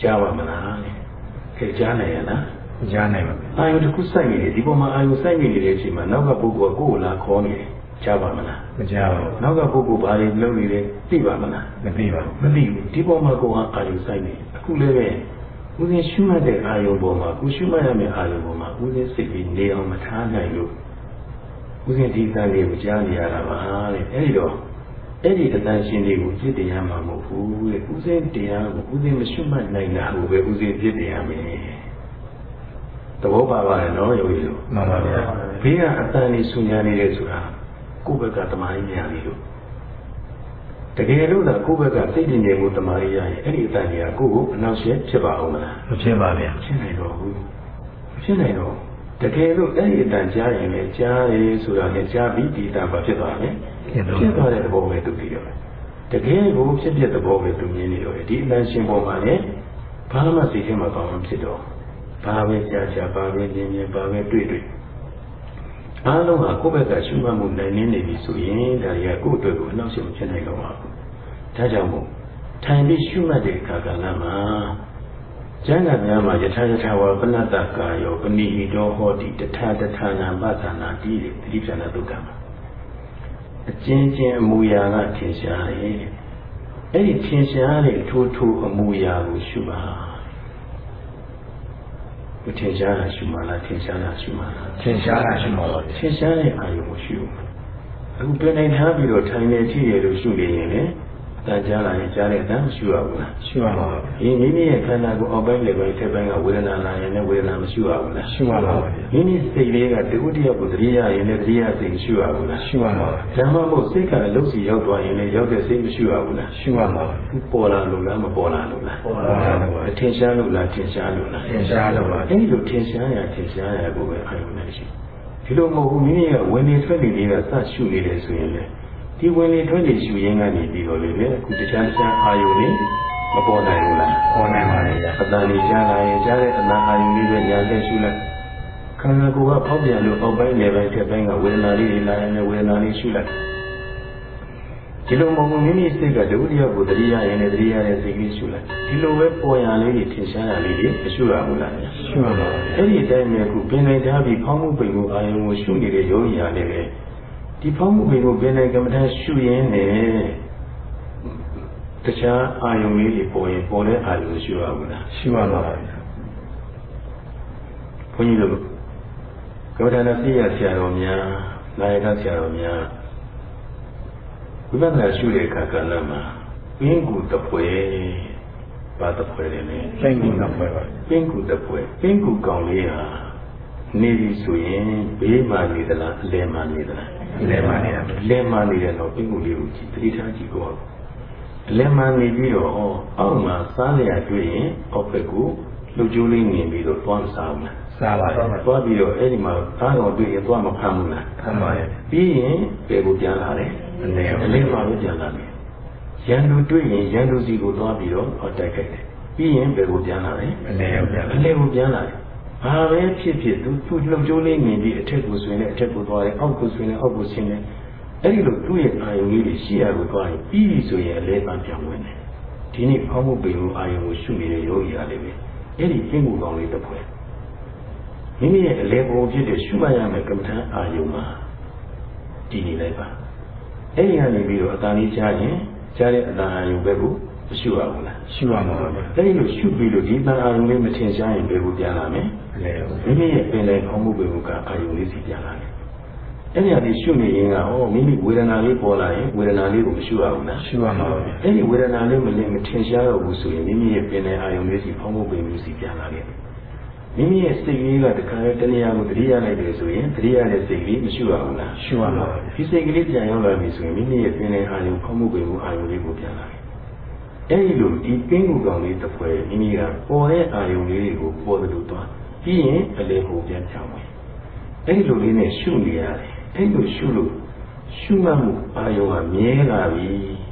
ကြားပါမလားတဲ့ခဲကြားနိုင်ရလားကြားနိုင်ပါဗျာအာယုတစ်ခုစိုက်နေတယ်ဒီပေါ်မှာအာယုစိုက်နေတဲ့အချိန်မှာနောက်ကပုဂ္ဂိုလ်ကကိုယ်ကိုလာခေါ်နေတယ် ကြားပါမလားမကြားပါဘူးနောက်ကပုဂ္ဂိုလ်ဘာတွေလုပ်နေလဲသိပါမလားမသိပါဘူးမသိဘူးဒီပေါ်မှာကိုယ်ကအာယုစိုက်နေအခုလည်းပဲဦးဇင်းရှုမှတ်တဲ့အာယုပေါ်မှာကိုရှုမှတ်ရမယ့်အာယုပေါ်မှာဦးဇင်းစိတ်ကြီးနေအောင်မထားနိုင်လို့ဦးဇင်းဒီတန်လေးကိုကြားနေရတာပါတဲ့အဲ့ဒီတော့အဲ့ဒီအတန်ရှင်တွေကိုပြစ်တင်ရမှာမဟုတ်ဘူးတဲ့ဦးဇင်းတရားကိုဦးဇင်းမရှုမှတ်နိုင်တာကိုပဲဦးဇင်းပြစ်တင်ရမယ်သဘောပါပါတယ်နော်ယောဂီတို့မှန်ပါဗျာဘေးကအတန်လေးဆူညာနေတယ်ဆိုတာ ကိုယ့်ဘက်ကတမာရီများပြီလို့တကယ်လို့သာကိုယ့်ဘက်ကစိတ်တည်ငြိမ်မှုတမာရီရရင်အဲ့ဒီအတန်ကြီးကကိုယ့်ကိုအနောက်ရှက်ဖြစ်ပါအောင်မလားမဖြစ်ပါဗျာဖြစ်နိုင်တော့ဘူးမဖြစ်နိုင်တော့တကယ်လို့အဲ့ဒီအတန်ကြားရင်လည်းကြားရည်ဆိုတာလည်းကြားပြီးဒီအတန်ဘာဖြစ်သွားလဲဖြစ်တော့ဖြစ်သွားတဲ့သဘောပဲသူသိတော့တယ်တကယ်ကိုဖြစ်ဖြစ်သဘောပဲသူမြင်နေတော့တယ်ဒီအတန်ရှင်ပေါ်မှာလည်းဘာမှစိတ်ထဲမှာဘာမှဖြစ်တော့ဘာပဲကြားကြားဘာပဲမြင်မြင်ဘာပဲတွေ့တွေ့ အားလုံးဟာကိုယ့်ဘက်ကရှုမှတ်မှုနိုင်နေနေပြီဆိုရင်ဒါတွေကကိုယ့်အတွက်ကိုအနောက်ရှက်မဖြစ်နိုင်တော့ပါဘူးဒါကြောင့်မို့ထိုင်ပြီးရှုမှတ်တဲ့အခါကလည်းမှာကျမ်းဂန်များမှာယထာယထာဝပနတ္တကာယောပဏိဟိတောဟောတိတထာတထာနာပသနာတိတဲ့တိပ္ပဏဒုက္ခမှာအကျဉ်းချင်းအမူအရာကထင်ရှားတယ်အဲ့ဒီထင်ရှားတဲ့အထိုးထိုးအမူအရာကိုရှုပါ မထင်ရှားတာရှုမှလားထင်ရှားတာရှုမှလားထင်ရှားတာရှိမှာပါဗျာထင်ရှားတဲ့အာယုံကိုရှုအအခုပြန်နိုင်ထားပြီးတော့ထိုင်နေကြည့်ရလို့ရှုနေရင်လည်း တန်ကြားလာရင်ကြားတဲ့အတန်းရှုရဘူးလားရှုရပါဘူးဒီမိမိရဲ့ခန္ဓာကိုယ်အောက်ပိုင်းလေပိုင်းထက်ပိုင်းကဝေဒနာလာရင်လည်းဝေဒနာမရှုရဘူးလားရှုရပါဘူးမိမိစိတ်လေးကတခုတည်းကိုသတိရရင်လည်းသတိရစိတ်ရှုရဘူးလားရှုရပါဘူးဓမ္မမို့စိတ်ကအလုပ်စီရောက်သွားရင်လည်းရောက်တဲ့စိတ်မရှုရဘူးလားရှုရပါဘူးသူပေါ်လာလို့လားမပေါ်လာလို့လားပေါ်လာလို့ပါအထင်ရှားလို့လားထင်ရှားလို့လားသင်ရှားလို့ပါအဲ့ဒီလိုထင်ရှားရထင်ရှားရကိုပဲအာရုံနဲ့ရှိဒီလိုမဟုတ်ဘူးမိမိကဝင်နေထွက်နေလေးကစရှုနေတယ်ဆိုရင်လေ ဒီဝင်နေထွက်နေရှုရင်းကနေပြီးတော့လေအခုတခြားတခြားအာရုံနဲ့မပေါ်နိုင်ဘူးလားပေါ်နိုင်ပါလေဗျာအတန်ကြီးကြားလာရင်ကြားတဲ့အတန်အာရုံလေးပဲညာလက်ရှုလိုက်ခန္ဓာကိုယ်ကဖောက်ပြန်လို့အောက်ပိုင်းလေပိုင်းထက်ပိုင်းကဝေဒနာလေးတွေလာရင်လည်းဝေဒနာလေးရှုလိုက်ဒီလိုမဟုတ်ဘူးမိမိစိတ်ကဒုတိယကိုတတိယရင်လည်းတတိယရဲ့စိတ်လေးရှုလိုက်ဒီလိုပဲပေါ်ရလေးတွေထင်ရှားရလေးတွေအရှုရဘူးလားဗျာရှုရပါဘူးအဲ့ဒီအတိုင်းပဲခုပင်နိုင်ထားပြီးဖောင်းမှုပိန်မှုအာယုံကိုရှုနေတဲ့ယောဂီဟာလည်းပဲ ဒီဖောင်းမှုပိန်မှုပင်နိုင်ကမ္မထာရှုရင်းနဲ့တခြားအာယုံလေးတွေပေါ်ရင်ပေါ်တဲ့အာယုံကိုရှုရဘူးလားရှုရပါဘူးဘုန်းကြီးတို့ကမ္မထာနာသိရဆရာတော်များနာယကဆရာတော်များဝိပဿနာရှုတဲ့အခါကလည်းမှာပင်ကူတပွဲပါတပွဲတယ်လေစိတ်ကူတော့ပဲပါပင်ကူတပွဲပင်ကူကောင်လေးဟာနေပြီဆိုရင်ဘေးမှာနေသလားအလယ်မှာနေသလား လဲပါနေတာအလယ်မှာနေတယ်တော့ပင်ကူလေးကိုကြည့်တတိထားကြည့်ကောအလယ်မှာနေပြီးတော့အောက်မှာစားလျာတွေ့ရင်အောက်ဘက်ကိုလှုပ်ကြိုးလေးမြင်ပြီးတော့သွားမစားဘူးလားစားပါတော့သွားပြီးတော့အဲ့ဒီမှာကားတော်တွေ့ရင်သွားမဖမ်းဘူးလားခံပါရဲ့ပြီးရင်ဘယ်ကိုပြန်လာလဲအလဲအလေးမှာလို့ပြန်လာတယ်ရန်သူတွေ့ရင်ရန်သူစီကိုသွားပြီးတော့ဟောတိုက်ခိုက်တယ်ပြီးရင်ဘယ်ကိုပြန်လာလဲအလဲရောက်ပြန်အလေးကိုပြန်လာတယ် ဘာပဲဖြစ်ဖြစ်သူသူ့လှုပ်ကြိုးလေးမြင်ပြီးအထက်ကိုဆွင်တယ်အထက်ကိုသွားတယ်အောက်ကိုဆွင်တယ်အောက်ကိုဆင်းတယ်အဲ့ဒီလိုသူ့ရဲ့အာယုံလေးတွေရှိရကိုသွားရင်ပြီးပြီဆိုရင်အလေးပန်းပြန်ဝင်တယ်ဒီနေ့ဖောင်းမှုပေမှုအာယုံကိုရှုနေတဲ့ယောဂီအားလေးပဲအဲ့ဒီပြင်မှုကောင်းလေးတစ်ဖွဲမိမိရဲ့အလေးပုံဖြစ်တဲ့ရှုမှတ်ရမယ့်ကမ္မထာအာယုံမှာတည်နေလိုက်ပါအဲ့ဒီကနေပြီးတော့အတန်လေးကြားရင်ကြားတဲ့အတန်အာယုံပဲကိုမရှုရဘူးလားရှုရမှာပါဗျာအဲ့ဒီလိုရှုပြီးလို့ဒီတန်အာယုံလေးမထင်ရှားရင်ဘယ်ကိုပြန်လာမလဲအလဲရောက် မိမိရဲ့ပင်လယ်ခေါင်းမှုပေမှုကအာယုံလေးစီပြန်လာတယ်အဲ့ဒီအပြင်ရှုနေရင်ကဟောမိမိဝေဒနာလေးပေါ်လာရင်ဝေဒနာလေးကိုမရှုရဘူးလားရှုရမှာပါဗျာအဲ့ဒီဝေဒနာလေးမလင်းမထင်ရှားတော့ဘူးဆိုရင်မိမိရဲ့ပင်လယ်အာယုံလေးစီဖောင်းမှုပေမှုစီပြန်လာတယ်မိမိရဲ့စိတ်လေးကတခါတည်းတဏှာကိုတတိယလိုက်တယ်ဆိုရင်တတိယတဲ့စိတ်လေးမရှုရဘူးလားရှုရမှာပါဗျာဒီစိတ်ကလေးပြန်ရောက်လာပြီဆိုရင်မိမိရဲ့ပင်လယ်အာယုံဖောင်းမှုပေမှုအာယုံလေးကိုပြန်လာတယ်အဲဒီလိုဒီပင်ကူကောင်လေးတစ်ဖွဲမိမိကပေါ်တဲ့အာယုံလေးတွေကိုပေါ်တယ်လို့သွား ပြီးရင်အလေကိုပြန်ချောင်းဝင်အဲဒီလိုလေးနဲ့ရှုနေရတယ်အဲဒီလိုရှုလို့ရှုမှတ်မှုအာယုံကမြဲလာပြီ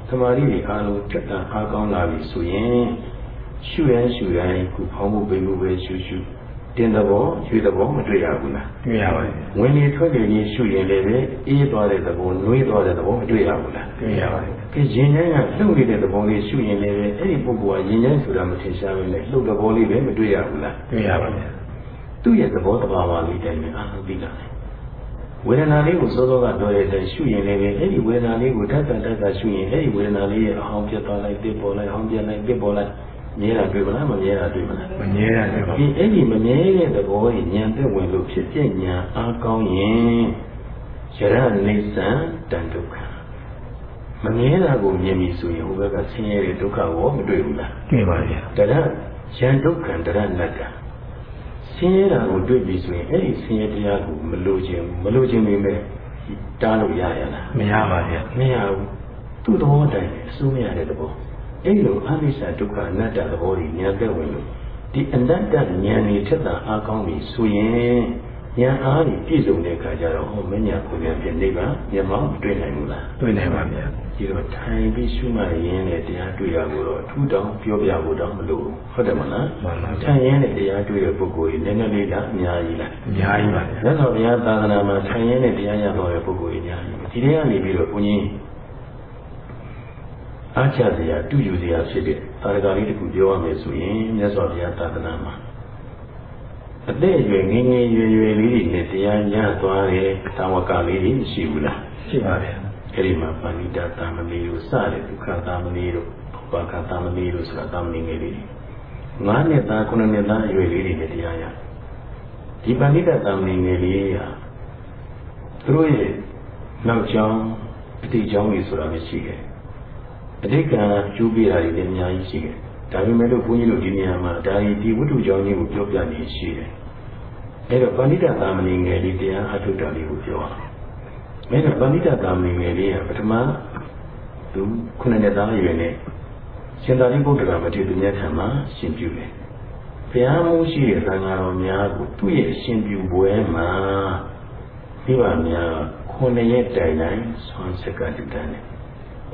သမာဓိတွေအားလုံးတက်တာအားကောင်းလာပြီဆိုရင်ရှုရန်ရှုရန်ခုဖောင်းမှုပေမှုပဲရှုရှုတင်တဲ့ဘောရွှေတဲ့ဘောမတွေ့ရဘူးလားတွေ့ရပါတယ်ဝင်နေထွက်နေကြီးရှုရင်လည်းပဲအေးသွားတဲ့သဘောနှွေးသွားတဲ့သဘောမတွေ့ရဘူးလားတွေ့ရပါတယ်ကဲရင်ချမ်းကလှုပ်နေတဲ့သဘောလေးရှုရင်လည်းပဲအဲ့ဒီပုဂ္ဂိုလ်ကရင်ချမ်းဆိုတာမထင်ရှားဘူးလေလှုပ်တဲ့သဘောလေးပဲမတွေ့ရဘူးလားတွေ့ရပါတယ် သူ့ရဲ့သဘောတဘာဝလေးတိုင်းပဲအာသိတာလေဝေဒနာလေးကိုစောစောကပြောတဲ့အတိုင်းရှုရင်လည်းပဲအဲ့ဒီဝေဒနာလေးကိုဓာတ်တန်ဓာတ်ကရှုရင်အဲ့ဒီဝေဒနာလေးရဲ့အဟောင်းပြတ်သွားလိုက်ပြစ်ပေါ်လိုက်အဟောင်းပြတ်လိုက်ပြစ်ပေါ်လိုက်မြဲတာတွေ့မလားမမြဲတာတွေ့မလားမငြဲရတယ်ပါဒီအဲ့ဒီမမြဲတဲ့သဘောကြီးဉာဏ်သက်ဝင်လို့ဖြစ်ပြဉာဏ်အားကောင်းရင်ယရနိစ္စံတန်ဒုက္ခမမြဲတာကိုမြင်ပြီဆိုရင်ဟိုဘက်ကဆင်းရဲတဲ့ဒုက္ခကိုမတွေ့ဘူးလားတွေ့ပါဗျာတရယံဒုက္ခံတရနတ္တ ဆင်းရဲတာကိုတွေ့ပြီဆိုရင်အဲ့ဒီဆင်းရဲတရားကိုမလိုချင်ဘူးမလိုချင်ပေမဲ့တားလို့ရရလားမရပါဗျာမရဘူးသူ့သဘောတိုင်းအစိုးမရတဲ့သဘောအဲ့လိုအနိစ္စဒုက္ခအနတ္တသဘောကြီးဉာဏ်သက်ဝင်လို့ဒီအနတ္တဉာဏ်นี่ထက်တာအားကောင်းပြီဆိုရင်ဉာဏ်အားကြီးပြည့်စုံတဲ့အခါကျတော့ဟောမညာကိုယ်ပြန်ပြနေပါမျက်မှောက်မတွေ့နိုင်ဘူးလားတွေ့နိုင်ပါဗျာ ဒီတော့ထိုင်ပြီးရှုမှတ်ရင်းနဲ့တရားတွေ့ရဖို့တော့အထူးတောင်ပြောပြဖို့တောင်မလိုဘူးဟုတ်တယ်မလားမှန်ပါဗျာထိုင်ရင်းနဲ့တရားတွေ့တဲ့ပုဂ္ဂိုလ်ကြီးနည်းနည်းလေးလားအများကြီးလားအများကြီးပါဗျာမြတ်စွာဘုရားသာသနာမှာထိုင်ရင်းနဲ့တရားရတော်တဲ့ပုဂ္ဂိုလ်ကြီးများဒီထဲကနေပြီးတော့ဘုန်းကြီးအားချစရာတူယူစရာဖြစ်တဲ့သာရကလေးတစ်ခုပြောရမယ်ဆိုရင်မြတ်စွာဘုရားသာသနာမှာအသက်အရွယ်ငယ်ငယ်ရွယ်ရွယ်လေးတွေနဲ့တရားရသွားတဲ့တာဝကလေးတွေမရှိဘူးလားရှိပါဗျာ အဲ့ဒီမှာပါဏိတာတာမဏေတို့စတဲ့ဒုက္ခတာမဏေတို့ဘာကတာမဏေတို့ဆိုတာတာမဏေငယ်လေးတွေငါးနှစ်သားခုနှစ်နှစ်သားအရွယ်လေးတွေနဲ့တရားရဒီပါဏိတာတာမဏေငယ်လေးကသူတို့ရဲ့နောက်ကျောင်းအတိတ်ကြောင်းကြီးဆိုတာမရှိခဲ့အတိတ်ကကျူးပြတာတွေလည်းအများကြီးရှိခဲ့ဒါပေမဲ့လို့ဘုန်းကြီးတို့ဒီနေရာမှာဒါဒီဒီဝတ္ထုကြောင်းကြီးကိုပြောပြနေရှိတယ်အဲ့တော့ပဏိတသာမဏေငယ်လေးတရားအထုတာလေးကိုပြောအောင် အဲ့တော့ပဏိတသာမဏေငယ်လေးကပထမသူခုနှစ်နှစ်သားအရွယ်နဲ့ရှင်သာရိပုတ္တရာမထေရမြတ်ထံမှာရှင်ပြုတယ်ဘုရားမိုးရှိတဲ့သံဃာတော်များကိုသူ့ရဲ့ရှင်ပြုပွဲမှာဒီပါများခုနှစ်ရက်တိုင်တိုင်ဆွမ်းဆက်ကတူတန်းတယ်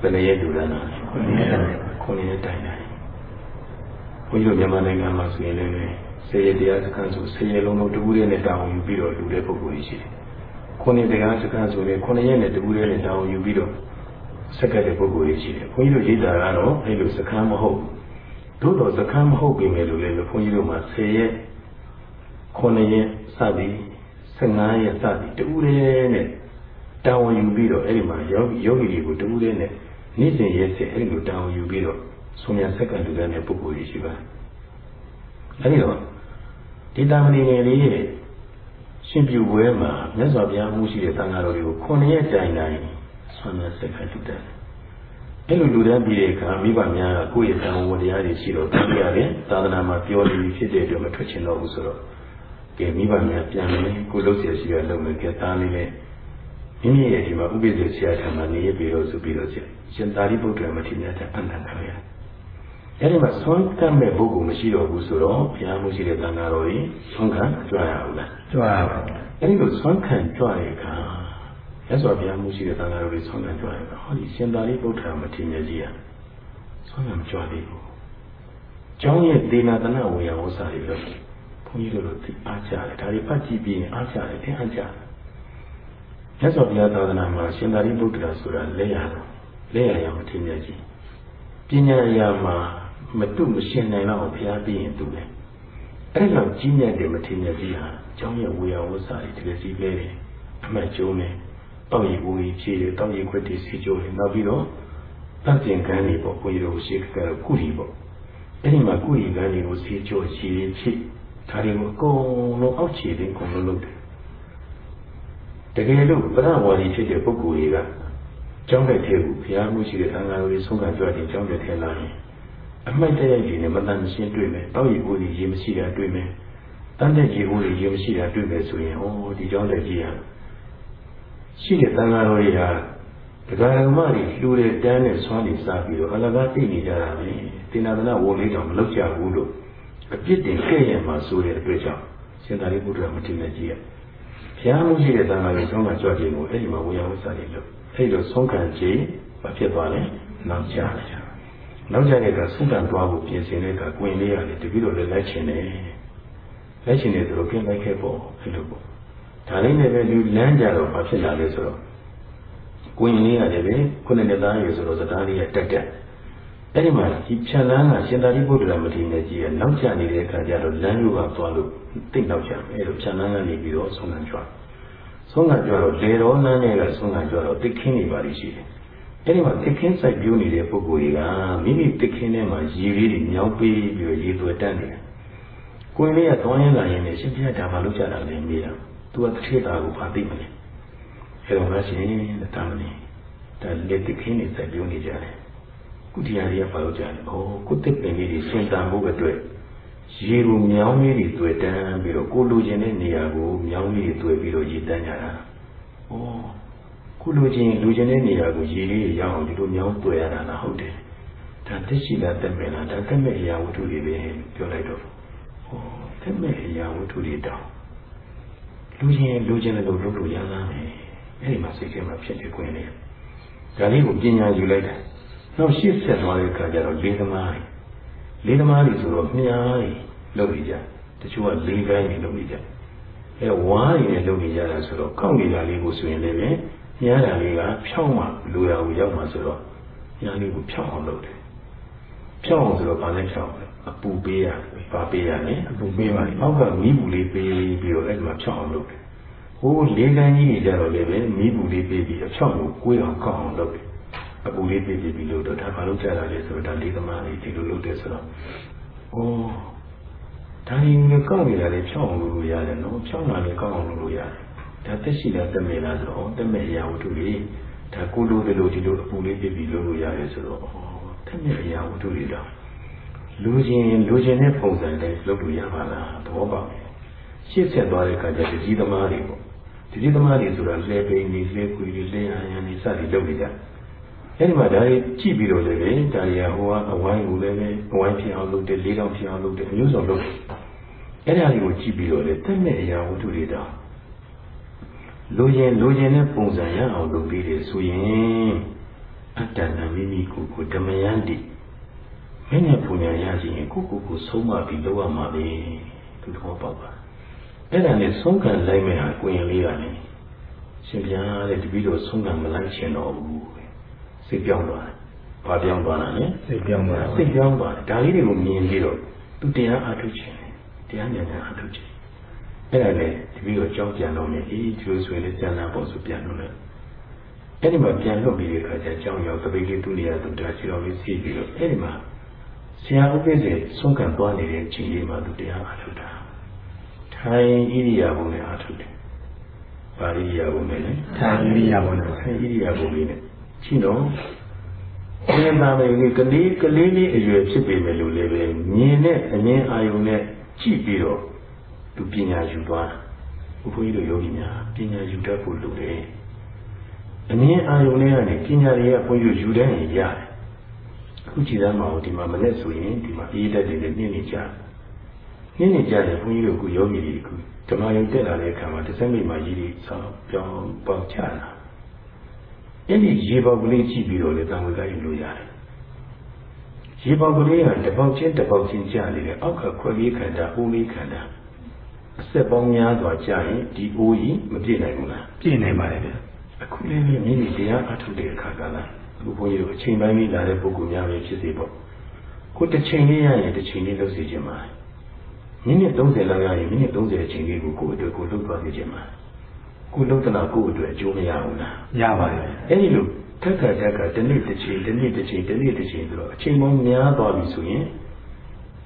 ဘယ်နှစ်ရက်တူတန်းလဲခုနှစ်ရက်ခုနှစ်ရက်တိုင်တိုင်ဘုန်းကြီးတို့မြန်မာနိုင်ငံမှာဆိုရင်လည်းဆေးရတရားစခန်းဆိုဆေးရလုံးလုံးတကူးလေးနဲ့တောင်းယူပြီးတော့လူတဲ့ပုဂ္ဂိုလ်ကြီးရှိတယ် ခုနှစ်တရားစခန်းဆိုရင်ခုနှစ်ရက်နဲ့တကူးလေးနဲ့တောင်းယူပြီးတော့ဆက်ကတဲ့ပုဂ္ဂိုလ်ကြီးရှိတယ်ဘုန်းကြီးတို့ရိတ်တာကတော့အဲ့လိုစခန်းမဟုတ်သို့တော်စခန်းမဟုတ်ပြီမယ်လို့လည်းဘုန်းကြီးတို့မှာဆေးရက်ခုနှစ်ရက်စသည်15ရက်စသည်တူးလေးနဲ့တာဝန်ယူပြီးတော့အဲ့ဒီမှာယောဂီယောဂီတွေကိုတူးလေးနဲ့နေ့စဉ်ရက်စဉ်အဲ့ဒီလိုတာဝန်ယူပြီးတော့ဆုံးရဆက်ကလူတဲ့ပုဂ္ဂိုလ်ကြီးရှိပါတယ်အဲ့ဒီတော့ဒီတာမဏေငယ်လေးရဲ့ ရှင်ပြုပွဲမှာမြတ်စွာဘုရားမှုရှိတဲ့သံဃာတော်တွေကိုခုနှစ်ရက်တိုင်တိုင်ဆုံးရဆက်ကလူတဲ့အဲ့လိုလူတန်းပြီးတဲ့အခါမိဘများကကိုယ့်ရဲ့သံဝတရားတွေရှိတော့တတိယလည်းသာသနာမှာပြောနေဖြစ်တဲ့အတွက်မထွက်ချင်တော့ဘူးဆိုတော့ကဲမိဘများပြန်မယ်ကိုလို့ဆရာရှိရလုံးမယ်ကဲသားလေးနဲ့မိမိရဲ့ဒီမှာဥပိ္ပဇေဆရာထံမှာနေရပြီးတော့ဆိုပြီးတော့ရှင်သာရိပုတ္တရာမထေရမြတ်အနန္တခရ အဲ့ဒီမှာဆွမ်းကမ်းမဲ့ပုဂ္ဂိုလ်မရှိတော့ဘူးဆိုတော့ဘုရားမရှိတဲ့သံဃာတော်ကြီးဆွမ်းခံကြွရအောင်လားကြွရပါဘူးအဲ့ဒီလိုဆွမ်းခံကြွရတဲ့အခါရသော်ဘုရားမရှိတဲ့သံဃာတော်ကြီးဆွမ်းခံကြွရတဲ့အခါဟောဒီရှင်သာရိပုတ္တရာမထေရကြီးကဆွမ်းခံကြွသေးဘူးကျောင်းရဲ့ဒေနာတနာဝေယဝဆာတွေလို့ဘုန်းကြီးတို့တို့သိအားကြတယ်ဒါတွေဖတ်ကြည့်ပြီးရင်အားကြတယ်သင်အားကြတယ်ရသော်ဘုရားသာသနာမှာရှင်သာရိပုတ္တရာဆိုတာလက်ရလက်ရရမထေရကြီးပညာရာမှာ မတုမရှင်းနိုင်တော့ဘုရားပြီးရင်သူလေအဲ့လောက်ကြီးမြတ်တဲ့မထေရကြီးဟာကျောင်းရဲ့ဝေယဝဆာတွေတကယ်စီလဲတယ်အမှတ်ကျုံးတယ်တောက်ရီဝီဖြည့်တယ်တောက်ရီခွက်တွေစီကျိုးတယ်နောက်ပြီးတော့တန့်ကျင်ကန်းတွေပေါ့ကိုကြီးတို့ရှိကတော့ကုရီပေါ့အဲ့ဒီမှာကုရီကန်းတွေကိုစီကျိုးချီဖြည့်ဒါတွေကိုအကုန်လုံးအောက်ခြေတွေအကုန်လုံးလုပ်တယ်တကယ်လို့ပရဝါဒီဖြစ်တဲ့ပုဂ္ဂိုလ်တွေကကျောင်းတဲ့ထဲကိုဘုရားမှုရှိတဲ့သံဃာတော်တွေဆုံးခံကြွတဲ့ကျောင်းတဲ့ထဲလာရင် အမိုက်တဲ့ရေနဲ့မတန်မရှင်းတွေ့မယ်တောက်ရီကိုကြီးရေမရှိတာတွေ့မယ်တန်းတဲ့ရေကိုကြီးရေမရှိတာတွေ့မယ်ဆိုရင်ဟောဒီကျောင်းတဲ့ကြီးဟာရှိတဲ့သံဃာတော်တွေဟာဒကာဓမ္မတွေလှူတဲ့တန်းနဲ့ဆွမ်းနေစားပြီးတော့အလကားသိနေကြတာပဲတင်နာသနာဝန်လေးကြောင့်မလုပ်ကြဘူးလို့အပြစ်တင်ခဲ့ရမှာဆိုတဲ့အတွက်ကြောင့်ရှင်သာရိပုတ္တရာမထေရကြီးကဘုရားမှုရှိတဲ့သံဃာတွေဆုံးခံကြွခြင်းကိုအဲ့ဒီမှာဝေယဝဆာတွေလုပ်အဲ့လိုဆုံးခံခြင်းမဖြစ်သွားလဲနောက်ကျတယ် နောက်ကျတဲ့ကဆုံးခံသွားဖို့ပြင်ဆင်တဲ့ကကွင်လေးရတယ်တပည့်တော်လည်းလိုက်ချင်တယ်လိုက်ချင်တယ်ဆိုတော့ပြင်လိုက်ခဲ့ပေါ့အဲ့လိုပေါ့ဒါလေးနဲ့ပဲလူလမ်းကြတော့ဘာဖြစ်လာလဲဆိုတော့ကွင်လေးရတယ်ပဲခုနှစ်နှစ်သားရေဆိုတော့စတားလေးကတက်တက်အဲ့ဒီမှာဒီဖြတ်လန်းကရှင်သာရိပုတ္တရာမထေရကြီးရဲ့နောက်ကျနေတဲ့အခါကျတော့လမ်းလိုကသွားလို့တိတ်နောက်ကျမယ်အဲ့လိုဖြတ်လန်းကနေပြီးတော့ဆုံးခံကြွဆုံးခံကြွတော့လေတော်လမ်းနဲ့ကဆုံးခံကြွတော့တိတ်ခင်းနေပါလိမ့်ရှိတယ် အဲ့ဒီမှာတိတ်ခင်းစိုက်ပြိုးနေတဲ့ပုဂ္ဂိုလ်တွေကမိမိတိတ်ခင်းထဲမှာရေလေးတွေမြောင်းပေးပြီးတော့ရေသွဲတန်းနေတယ်ကိုယ်လေးကသွားရင်းလာရင်လည်းရှင်ပြတ်ဒါမှလုပ်ကြတာလည်းမေးတာသူကတစ်ထည့်သားကိုဘာသိမလဲအဲ့တော့ငါရှင်တာမနေဒါလက်တိတ်ခင်းနေစိုက်ပြိုးနေကြတယ်ကုတရားတွေကပါလို့ကြတယ်။ဩကိုတစ်ပင်လေးတွေစဉ်းစားဖို့အတွက်ရေကိုမြောင်းလေးတွေတွေ့တန်းပြီးတော့ကိုလိုချင်တဲ့နေရာကိုမြောင်းလေးတွေတွေ့ပြီးတော့ရေတန်းကြတာ။ဩ ကိုလိုချင်လိုချင်တဲ့နေရာကိုရေလေးရအောင်ဒီလိုမြောင်းတွေ့ရတာလားဟုတ်တယ်။ဒါသိရှိတာတက်မယ်လားဒါတက်မဲ့အရာဝတ္ထုတွေပဲပြောလိုက်တော့ဩတက်မဲ့အရာဝတ္ထုတွေတောင်းလူချင်းလူချင်းလည်းလုပ်လို့ရလားမယ်။အဲ့ဒီမှာစိတ်ထဲမှာဖြစ်နေခွင့်လေ။ဒါလေးကိုပညာယူလိုက်တယ်နောက်ရှေ့ဆက်သွားတဲ့အခါကျတော့လေးသမားတွေလေးသမားတွေဆိုတော့မြားတွေလုပ်နေကြတချို့ကလေးကိုင်းတွေလုပ်နေကြအဲဝါးတွေနဲ့လုပ်နေကြတာဆိုတော့ကောက်နေတာလေးကိုဆိုရင်လည်း မြားတာလေးကဖြောင်းမှလူရာကိုရောက်မှဆိုတော့မြားလေးကိုဖြောင်းအောင်လုပ်တယ်ဖြောင်းအောင်ဆိုတော့ဗာလဲဖြောင်းတယ်အပူပေးရဗာပေးရလေအပူပေးပါလေအောက်ကမီးဘူးလေးပေးပြီးတော့အဲ့ဒီမှာဖြောင်းအောင်လုပ်တယ်ဟိုးလေးကိုင်းကြီးတွေကြတော့လည်းပဲမီးဘူးလေးပေးပြီးအဖြောင်းကိုကိုယ်အောင်ကောက်အောင်လုပ်တယ်အပူလေးပြည့်ပြည့်ပြီးလို့တော့ဒါဘာလို့ကြာတာလဲဆိုတော့ဒါလေးသမားလေးဒီလိုလုပ်တယ်ဆိုတော့ဩဒါရင်လည်းကောက်နေတာလေဖြောင်းအောင်လုပ်လို့ရတယ်နော်ဖြောင်းတာလည်းကောက်အောင်လုပ်လို့ရတယ် ဒါသက်ရှိတာတက်မဲ့လားဆိုတော့တက်မဲ့ရာဝတ္ထုတွေဒါကိုလိုတယ်လို့ဒီလိုအပူလေးပြပြီးလုပ်လို့ရတယ်ဆိုတော့တမက်အရာဝတ္ထုတွေတော့လူချင်းလူချင်းတဲ့ပုံစံနဲ့လုပ်လို့ရပါလားသဘောပေါက်တယ်ရှေ့ဆက်သွားတဲ့အခါကျတကြီးသမားတွေပေါ့တကြီးသမားတွေဆိုတာလဲပိန်နေလဲခွေတွေလဲအာရန်တွေစသည်လုပ်နေကြအဲ့ဒီမှာဒါတွေကြည့်ပြီးတော့လည်းပဲဒါရီဟိုကအဝိုင်းကိုလည်းပဲအဝိုင်းဖြစ်အောင်လုပ်တယ်လေးတောင်ဖြစ်အောင်လုပ်တယ်အမျိုးစုံလုပ်တယ်အဲ့ဒါတွေကိုကြည့်ပြီးတော့လေတမက်အရာဝတ္ထုတွေတော့ လူရင်လူရင်တဲ့ပုံစံရအောင်လုပ်ပြီးတယ်ဆိုရင်အတ္တနာမိမိကိုယ်ကိုဓမ္မယန္တိမင်းရဲ့ပူညာရရှိရင်ကိုကိုကိုဆုံးမပြီးလုပ်ရမှာလေသူတော်ပေါက်ပါအဲ့ဒါနဲ့ဆုံးခံလိုက်မဲ့ဟာကိုရင်လေးကလည်းရှင်ပြားတဲ့တပည့်တော်ဆုံးခံမလိုက်ချင်တော့ဘူးစိတ်ပြောင်းသွားတယ်။ဘာပြောင်းသွားတာလဲစိတ်ပြောင်းသွားစိတ်ပြောင်းသွားတယ်ဒါလေးတွေကိုမြင်ပြီးတော့သူတရားအားထုတ်ခြင်းတရားဉာဏ်နဲ့အားထုတ်ခြင်း အဲ့ဒါနဲ့တပည့်တော်ကြောင်းပြန်တော့မယ်အေးကျိုးဆွေလေးပြန်လာဖို့ဆိုပြန်လို့လည်းအဲ့ဒီမှာပြန်လွတ်ပြီးတဲ့အခါကျကြောင်းရောက်တပိတ်လေးသူ့နေရာသူတရားရှိတော်လေးစီးပြီးတော့အဲ့ဒီမှာဆရာဥပ္ပေစေဆုံးခံသွားနေတဲ့အချိန်လေးမှာသူတရားအားထုတ်တာထိုင်ဣရိယာပုနဲ့အားထုတ်တယ်ပါဠိယာပုနဲ့လေထိုင်ဣရိယာပုနဲ့ထိုင်ဣရိယာပုလေးနဲ့ရှိတော့ဘယ်မှာပဲကလေးကလေးလေးအရွယ်ဖြစ်ပေမဲ့လို့လည်းပဲမြင်တဲ့အမြင်အာယုံနဲ့ကြည့်ပြီးတော့ သူပညာယူသွားဘုရားကြီးတို့ယောဂီများပညာယူတတ်ဖို့လိုတယ်အမြင်အာယုံနဲ့ကနေပညာတွေကဘုန်းကြီးယူတဲ့ရင်ရတယ်အခုကြည်သားမအောင်ဒီမှာမနဲ့ဆိုရင်ဒီမှာအေးတတ်တယ်နဲ့နှင်းနေကြနှင်းနေကြတယ်ဘုန်းကြီးတို့ကယောဂီတွေအခုဓမ္မယုံတက်လာတဲ့အခါမှာတစ်စက်မိမှာကြီးတွေဆောင်းပြောင်းပေါက်ချလာအဲ့ဒီရေပေါက်ကလေးကြည့်ပြီးတော့လေတံဝေကယူလို့ရတယ်ရေပေါက်ကလေးကတပေါက်ချင်းတပေါက်ချင်းကြာနေတယ်အောက်ကခွက်လေးခန္ဓာအိုးလေးခန္ဓာ အဆက်ပေါင်းများစွာကြာရင်ဒီအိုးကြီးမပြည့်နိုင်ဘူးလားပြည့်နိုင်ပါတယ်ဗျအခုလေးမိမိတရားအထုတ်တဲ့အခါကလားအခုဘုန်းကြီးတို့အချိန်ပိုင်းလေးလာတဲ့ပုဂ္ဂိုလ်များပဲဖြစ်စေပေါ့ကိုတစ်ချိန်လေးရရင်တစ်ချိန်လေးလုပ်စီခြင်းပါမိနစ်30လောက်ရရင်မိနစ်30အချိန်လေးကိုကိုယ့်အတွက်ကိုလုပ်သွားစီခြင်းပါကိုလုံးတနာကိုယ့်အတွက်အကျိုးမရဘူးလားရပါတယ်အဲ့ဒီလိုထက်ခါထက်ကတနေ့တစ်ချိန်တနေ့တစ်ချိန်တနေ့တစ်ချိန်ဆိုတော့အချိန်ပေါင်းများသွားပြီဆိုရင်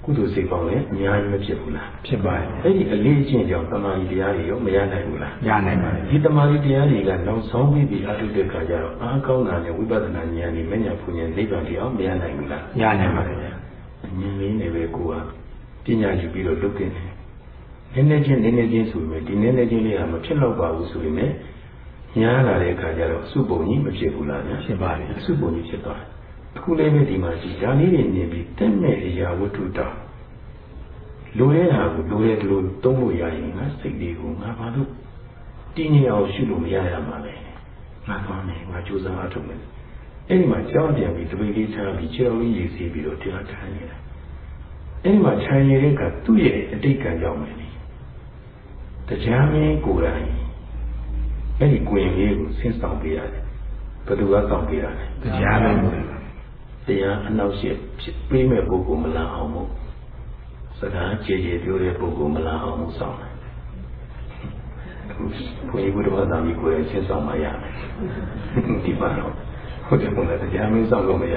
ကုသိုလ်စိတ်ပေါင်းလည်းအများကြီးမဖြစ်ဘူးလားဖြစ်ပါတယ်အဲ့ဒီအလေးအကျင့်ကြောင့်တမာရီတရားတွေရောမရနိုင်ဘူးလားရနိုင်ပါတယ်ဒီတမာရီတရားတွေကနောက်ဆုံးပြီးပြီးအထုတဲ့ခါကျတော့အားကောင်းတာနဲ့ဝိပဿနာဉာဏ်နဲ့မဉဏ်ဖူဉဏ်နိဗ္ဗာန်တရားမရနိုင်ဘူးလားရနိုင်ပါတယ်ဉာဏ်လေးနဲ့ပဲကိုယ်ကပညာယူပြီးတော့လုပ်တင်တယ်နည်းနည်းချင်းနည်းနည်းချင်းဆိုပေမဲ့ဒီနည်းနည်းချင်းလေးကမဖြစ်တော့ပါဘူးဆိုပေမဲ့ညားလာတဲ့အခါကျတော့စုပုံကြီးမဖြစ်ဘူးလားညာဖြစ်ပါလေစုပုံကြီးဖြစ်သွားတယ် အခုလည်းပဲဒီမှာဒီဒါလေးတွေမြင်ပြီးတက်မဲ့အရာဝတ္ထုတောင်လိုတဲ့ဟာကိုလိုတဲ့လိုသုံးလို့ရရင်ငါစိတ်လေးကိုငါဘာလို့တည်ငြိမ်အောင်ရှုလို့မရရမှာလဲငါသွားမယ်ငါကြိုးစားအထုတ်မယ်အဲ့ဒီမှာကြောင်းပြန်ပြီးတပိတ်လေးထားပြီးခြေတော်လေးရေးစီးပြီးတော့တရားထိုင်နေတာအဲ့ဒီမှာခြံရည်တဲ့ကသူ့ရဲ့အတိတ်ကံကြောင့်ပဲလေတရားမင်းကိုယ်တိုင်အဲ့ဒီကိုရင်လေးကိုဆင်းဆောင်ပေးရတယ်ဘယ်သူကဆောင်ပေးရလဲတရားမင်းကို တရားအနောက်ရှိဖြစ်ပေးမဲ့ပုဂ္ဂိုလ်မလာအောင်မို့စကားကြည်ကြည်ပြောတဲ့ပုဂ္ဂိုလ်မလာအောင်မို့ဆောင်တယ်ဘုရားဘုရားသာမီကိုယ်ဆင်းဆောင်မှရမယ်ဒီပါတော့ဟုတ်တယ်ဘုရားတရားမင်းဆောင်လို့မရ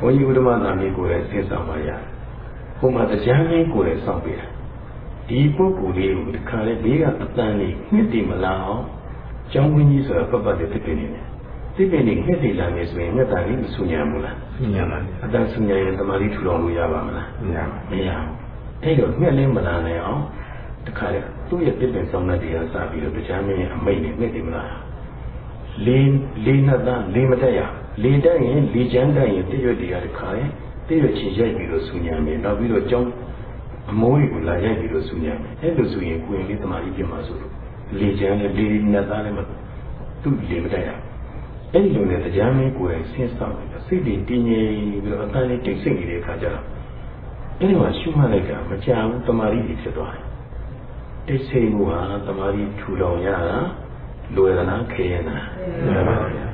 ဘူးဘုရားဘုရားသာမီကိုယ်ဆင်းဆောင်မှရတယ်ဘုရားတရားမင်းကိုယ်ဆောင်ပေးတယ်ဒီပုဂ္ဂိုလ်လေးကိုတခါလေဘေးကအတန်လေးနှစ်တည်မလာအောင်ကျောင်းဝင်းကြီးဆိုတာပတ်ပတ်တဲ့တစ်ပင်နေတယ် တစ်ပင်နေနှစ်တည်လာနေဆိုရင်ငှက်တန်လေးမဆူညံဘူးလားဆူညံပါအတန်ဆူညံရင်တမားလေးထူတော်လို့ရပါမလားမရပါဘူးမရဘူးအဲ့တော့ငှက်လေးမလာနိုင်အောင်တခါလေသူ့ရဲ့တစ်ပင်ဆောင်တဲ့တရားစပြီးတော့တရားမင်းရဲ့အမိတ်နဲ့နှစ်တည်မလာလေးလေးနှစ်သားလေးမတက်ရလေးတက်ရင်လေးချမ်းတက်ရင်တရွတ်တရားတခါလေတရွတ်ချင်ရိုက်ပြီးတော့ဆူညံမယ်နောက်ပြီးတော့ကျောင်းအမိုးတွေကိုလာရိုက်ပြီးတော့ဆူညံမယ်အဲ့လိုဆိုရင်ကိုယ်လေးတမာကြီးပြင်မှာဆိုလို့လေချမ်းနဲ့လေနဲ့သားလည်းမသူ့လေမတိုက်ရ အဲ့ဒီလိုနဲ့တရားမင်းကိုယ်ဆင်းဆောင်တယ်စိတ်တွေတည်ငြိမ်ပြီးတော့အတန်းလေးတိတ်ဆိတ်နေတဲ့အခါကျတော့အဲ့ဒီမှာရှုမှတ်လိုက်ကမကြောက်ဘူးတမာကြီးဖြစ်သွားတယ်တိတ်ဆိတ်မှုဟာတမာကြီးထူထောင်ရတာလွယ်ရနာခေရနာမှန်ပါဗျာ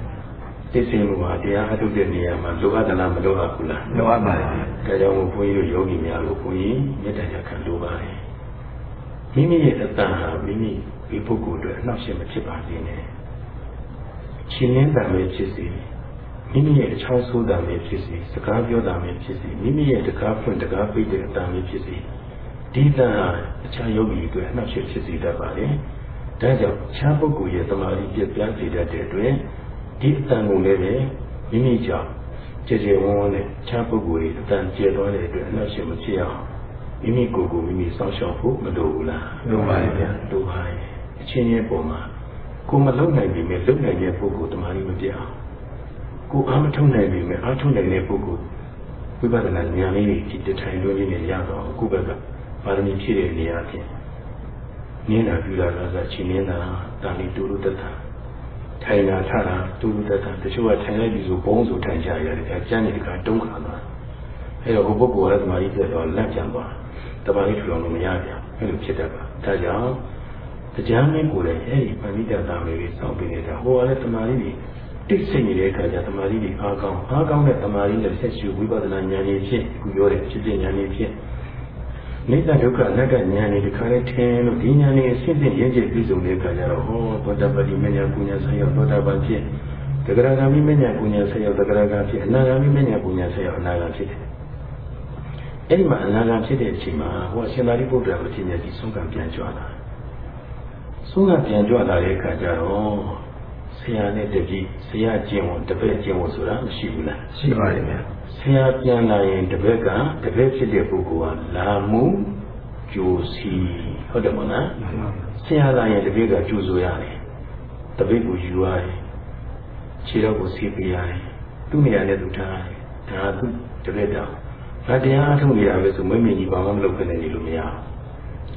သိစေမှုမှာတရားအထုတ်တဲ့နေရာမှာလိုအပ်သလားမလိုအပ်ဘူးလားလိုအပ်ပါတယ်။ဒါကြောင့်မို့ဘုန်းကြီးတို့ယောဂီများကိုဘုန်းကြီးမေတ္တာရခံလိုပါတယ်။မိမိရဲ့အတ္တဟာမိမိဒီပုဂ္ဂိုလ်အတွက်အနှောက်အယှက်မဖြစ်ပါစေနဲ့။ ရှင်လင်းတံပဲဖြစ်စေမိမိရဲ့အချောင်းဆိုးတံပဲဖြစ်စေစကားပြောတံပဲဖြစ်စေမိမိရဲ့တကားဖွင့်တကားပိတ်တဲ့အတံပဲဖြစ်စေဒီတံဟာအခြားယောဂီတွေအနှောက်အယှက်ဖြစ်စေတတ်ပါလေ။ဒါကြောင့်ခြားပုဂ္ဂိုလ်ရဲ့သမာဓိပြည့်ပြားစေတတ်တဲ့အတွက်တဒီအတန်ကိုလည်းပဲမိမိကြောင့်ကျေကျေဝန်းဝန်းနဲ့ချမ်းပုဂ္ဂိုလ်တွေအတန်ကျေသွားတဲ့အတွက်အနှောက်အယှက်မဖြစ်အောင်မိမိကိုယ်ကိုမိမိစောင့်ရှောက်ဖို့မလိုဘူးလားလိုပါရဲ့ဗျာလိုပါရဲ့အချင်းချင်းပုံမှာ ကိုမလုံနိုင်ပြီမဲ့လုံနိုင်တဲ့ပုဂ္ဂိုလ်တမာရီမပြအောင်ကိုအားမထုံနိုင်ပြီမဲ့အားထုံနိုင်တဲ့ပုဂ္ဂိုလ်ဝိပဿနာဉာဏ်လေးတွေဒီတထိုင်လို့လေးနဲ့ရတော့အခုဘက်ကပါရမီဖြည့်တဲ့နေရာချင်းနင်းတာပြူတာကစားချင်းနေတာတာလီတူတူတတ်တာထိုင်တာထတာတူတူတတ်တာတချို့ကထိုင်လိုက်ပြီဆိုဘုံဆိုထိုင်ကြရတယ်အဲကျန်းနေတကတုံးခါသွားအဲ့တော့ဟိုပုဂ္ဂိုလ်ကသမာဓိပြတော့လက်ပြန်သွားတမာရီထူအောင်လို့မရပြန်အဲ့လိုဖြစ်တတ်ပါဒါကြောင့် တရားမင်းကိုလည်းအဲ့ဒီပဏိတသာမေကြီးစောင့်ပြီးနေတာဟိုကလည်းတမာရီကြီးတိတ်ဆိတ်နေတဲ့အခါကျတမာရီကြီးအားကောင်းအားကောင်းတဲ့တမာရီနဲ့ဆက်ရှိဝိပဿနာဉာဏ်ကြီးဖြင့်ခုပြောတဲ့ဖြစ်ဖြစ်ဉာဏ်ကြီးဖြင့်နိစ္စဒုက္ခအနတ္တဉာဏ်ကြီးဒီခါလေးထင်လို့ဒီဉာဏ်ကြီးအစစ်စစ်ရင့်ကျက်ပြီးဆုံးတဲ့အခါကျတော့ဟောသောတပတိမညာပူညာဆက်ရောက်သောတာပန်ဖြစ်တဂရဂာမိမညာပူညာဆက်ရောက်တဂရဂာဖြစ်အနာဂာမိမညာပူညာဆက်ရောက်အနာဂာဖြစ်တယ်အဲ့ဒီမှာအနာဂါဖြစ်တဲ့အချိန်မှာဟိုရှင်သာရိပုတ္တရာမထေရကြီးဆုံးကံပြန်ကြွလာ ဆုံးကံပြန်ကြွလာတဲ့အခါကျတော့ဆရာနဲ့တပည့်ဆရာကျင့်ဝန်တပည့်ကျင့်ဝန်ဆိုတာမရှိဘူးလားရှိပါတယ်ဗျာဆရာပြန်လာရင်တပည့်ကတပည့်ဖြစ်တဲ့ပုဂ္ဂိုလ်ကလာမှုကြိုစီဟုတ်တယ်မလားဆရာလာရင်တပည့်ကကြိုဆိုရတယ်တပည့်ကိုယူရတယ်ခြေတော့ကိုစီးပေးရတယ်သူ့နေရာနဲ့သူထားတယ်ဒါသူတပည့်တော်ငါတရားအထုတ်နေတာပဲဆိုမွေးမြင်ကြီးဘာမှမလုပ်ခနဲ့နေလို့မရဘူး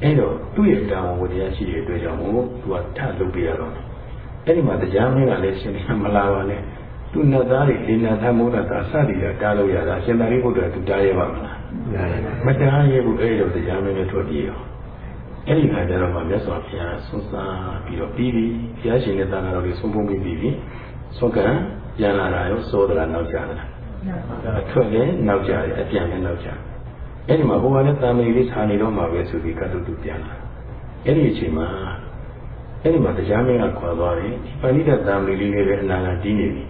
အဲ့တော့သူ့ရဲ့တာဝန်ဝတရားရှိတဲ့အတွက်ကြောင့်မို့သူကထလုပ်ပြရတော့အဲ့ဒီမှာတရားမင်းကလည်းရှင်မလာပါနဲ့သူနတ်သားတွေလေနတ်သားမိုးနတ်သားစသည်ကတားလို့ရတာရှင်သာရိပုတ္တရာသူတားရပါမလားမတားရဘူးအဲ့တော့တရားမင်းနဲ့ထွက်ပြေးရောအဲ့ဒီခါကျတော့မှမြတ်စွာဘုရားဆွမ်းစားပြီးတော့ပြီးပြီဘုရားရှင်နဲ့တာဃာတော်တွေဆုံးဖုံးပြီးပြီးပြီဆွမ်းကံပြန်လာတာရောစောဒရာနောက်ကြတာအထွက်လည်းနောက်ကြတယ်အပြန်လည်းနောက်ကြ အဲ့ဒီမှာဘုရားလည်းတာမဏေလေးခြာနေတော့မှာပဲဆိုပြီးကတုတုပြန်လာအဲ့ဒီအချိန်မှာအဲ့ဒီမှာတရားမင်းကခေါ်သွားတယ်ဒီပဏိတတာမဏေလေးလည်းအနာဂတ်တည်နေပြီ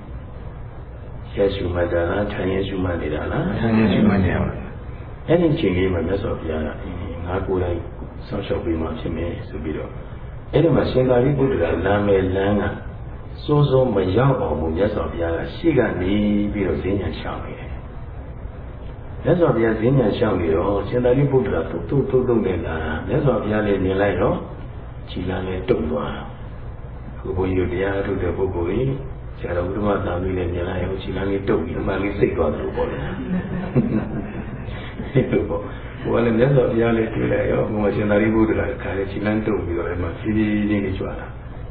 ရက်ရှုမှတ်တာလားထိုင်ရရှုမှတ်နေတာလားထိုင်ရရှုမှတ်နေပါအဲ့ဒီအချိန်လေးမှာမြတ်စွာဘုရားကငါကိုယ်တိုင်ဆောက်ရှောက်ပြီးမှဖြစ်မယ်ဆိုပြီးတော့အဲ့ဒီမှာရှင်သာရိပုတ္တရာလမ်းမဲ့လမ်းကစိုးစိုးမရောက်အောင်ဘုရားဆောင်ဘုရားကရှေ့ကနေပြီးတော့ဈဉ္ညာရှောင်းနေတယ်။ မြတ်စွာဘုရားဈဉ္ညာရှောင်းနေတော့ရှင်သာရိပုတ္တရာသူ့သူ့သူ့သူ့နဲ့လာမြတ်စွာဘုရားလည်းမြင်လိုက်တော့ခြေလမ်းနဲ့တုတ်သွား။ခုဘုန်းကြီးတို့တရားထုတ်တဲ့ပုဂ္ဂိုလ်ကြီးဆရာတော်ဘုရားသာမီးလည်းမြင်လိုက်ရောခြေလမ်းလေးတုတ်ပြီးအမှန်လေးစိတ်သွားတယ်လို့ပေါ့လေ။ဒီလိုပေါ့ဘုရားလည်းမြတ်စွာဘုရားလည်းတွေ့လိုက်ရောဘုရားရှင်သာရိပုတ္တရာခါလည်းခြေလမ်းတုတ်ပြီးတော့အဲ့မှာဖြည်းဖြည်းချင်းလေးကြွလာ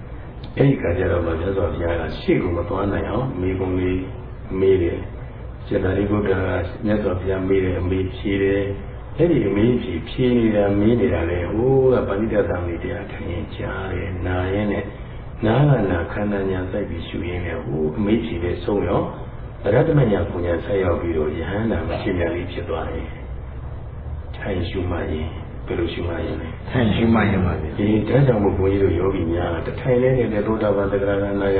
။အဲ့ဒီခါကျတော့မှမြတ်စွာဘုရားကရှေ့ကိုမသွားနိုင်အောင်မိကုံလေးမေးတယ် ရှင်သာရိပုတ္တရာမြတ်စွာဘုရားမေးတယ်အမေဖြေတယ်အဲ့ဒီအမေဖြေဖြေနေတာမေးနေတာလေဟိုးကပါဠိတသမီတရားထိုင်ရင်ကြားတယ်နာရင်နဲ့နာကနာခန္ဓာညာစိုက်ပြီးရှုရင်းနဲ့ဟိုအမေဖြေလေးဆုံးရောအရတ္တမညာပူညာဆက်ရောက်ပြီးတော့ယဟန္တာမရှိမြလေးဖြစ်သွားတယ်ထိုင်ရှုမှရင်ဘယ်လိုရှုမှရင်လဲထိုင်ရှုမှရင်ပါဗျာဒီဒါကြောင့်မို့ဘုန်းကြီးတို့ယောဂီများတထိုင်လေးနေတဲ့သောတာပန်သက္ကရာကနာယ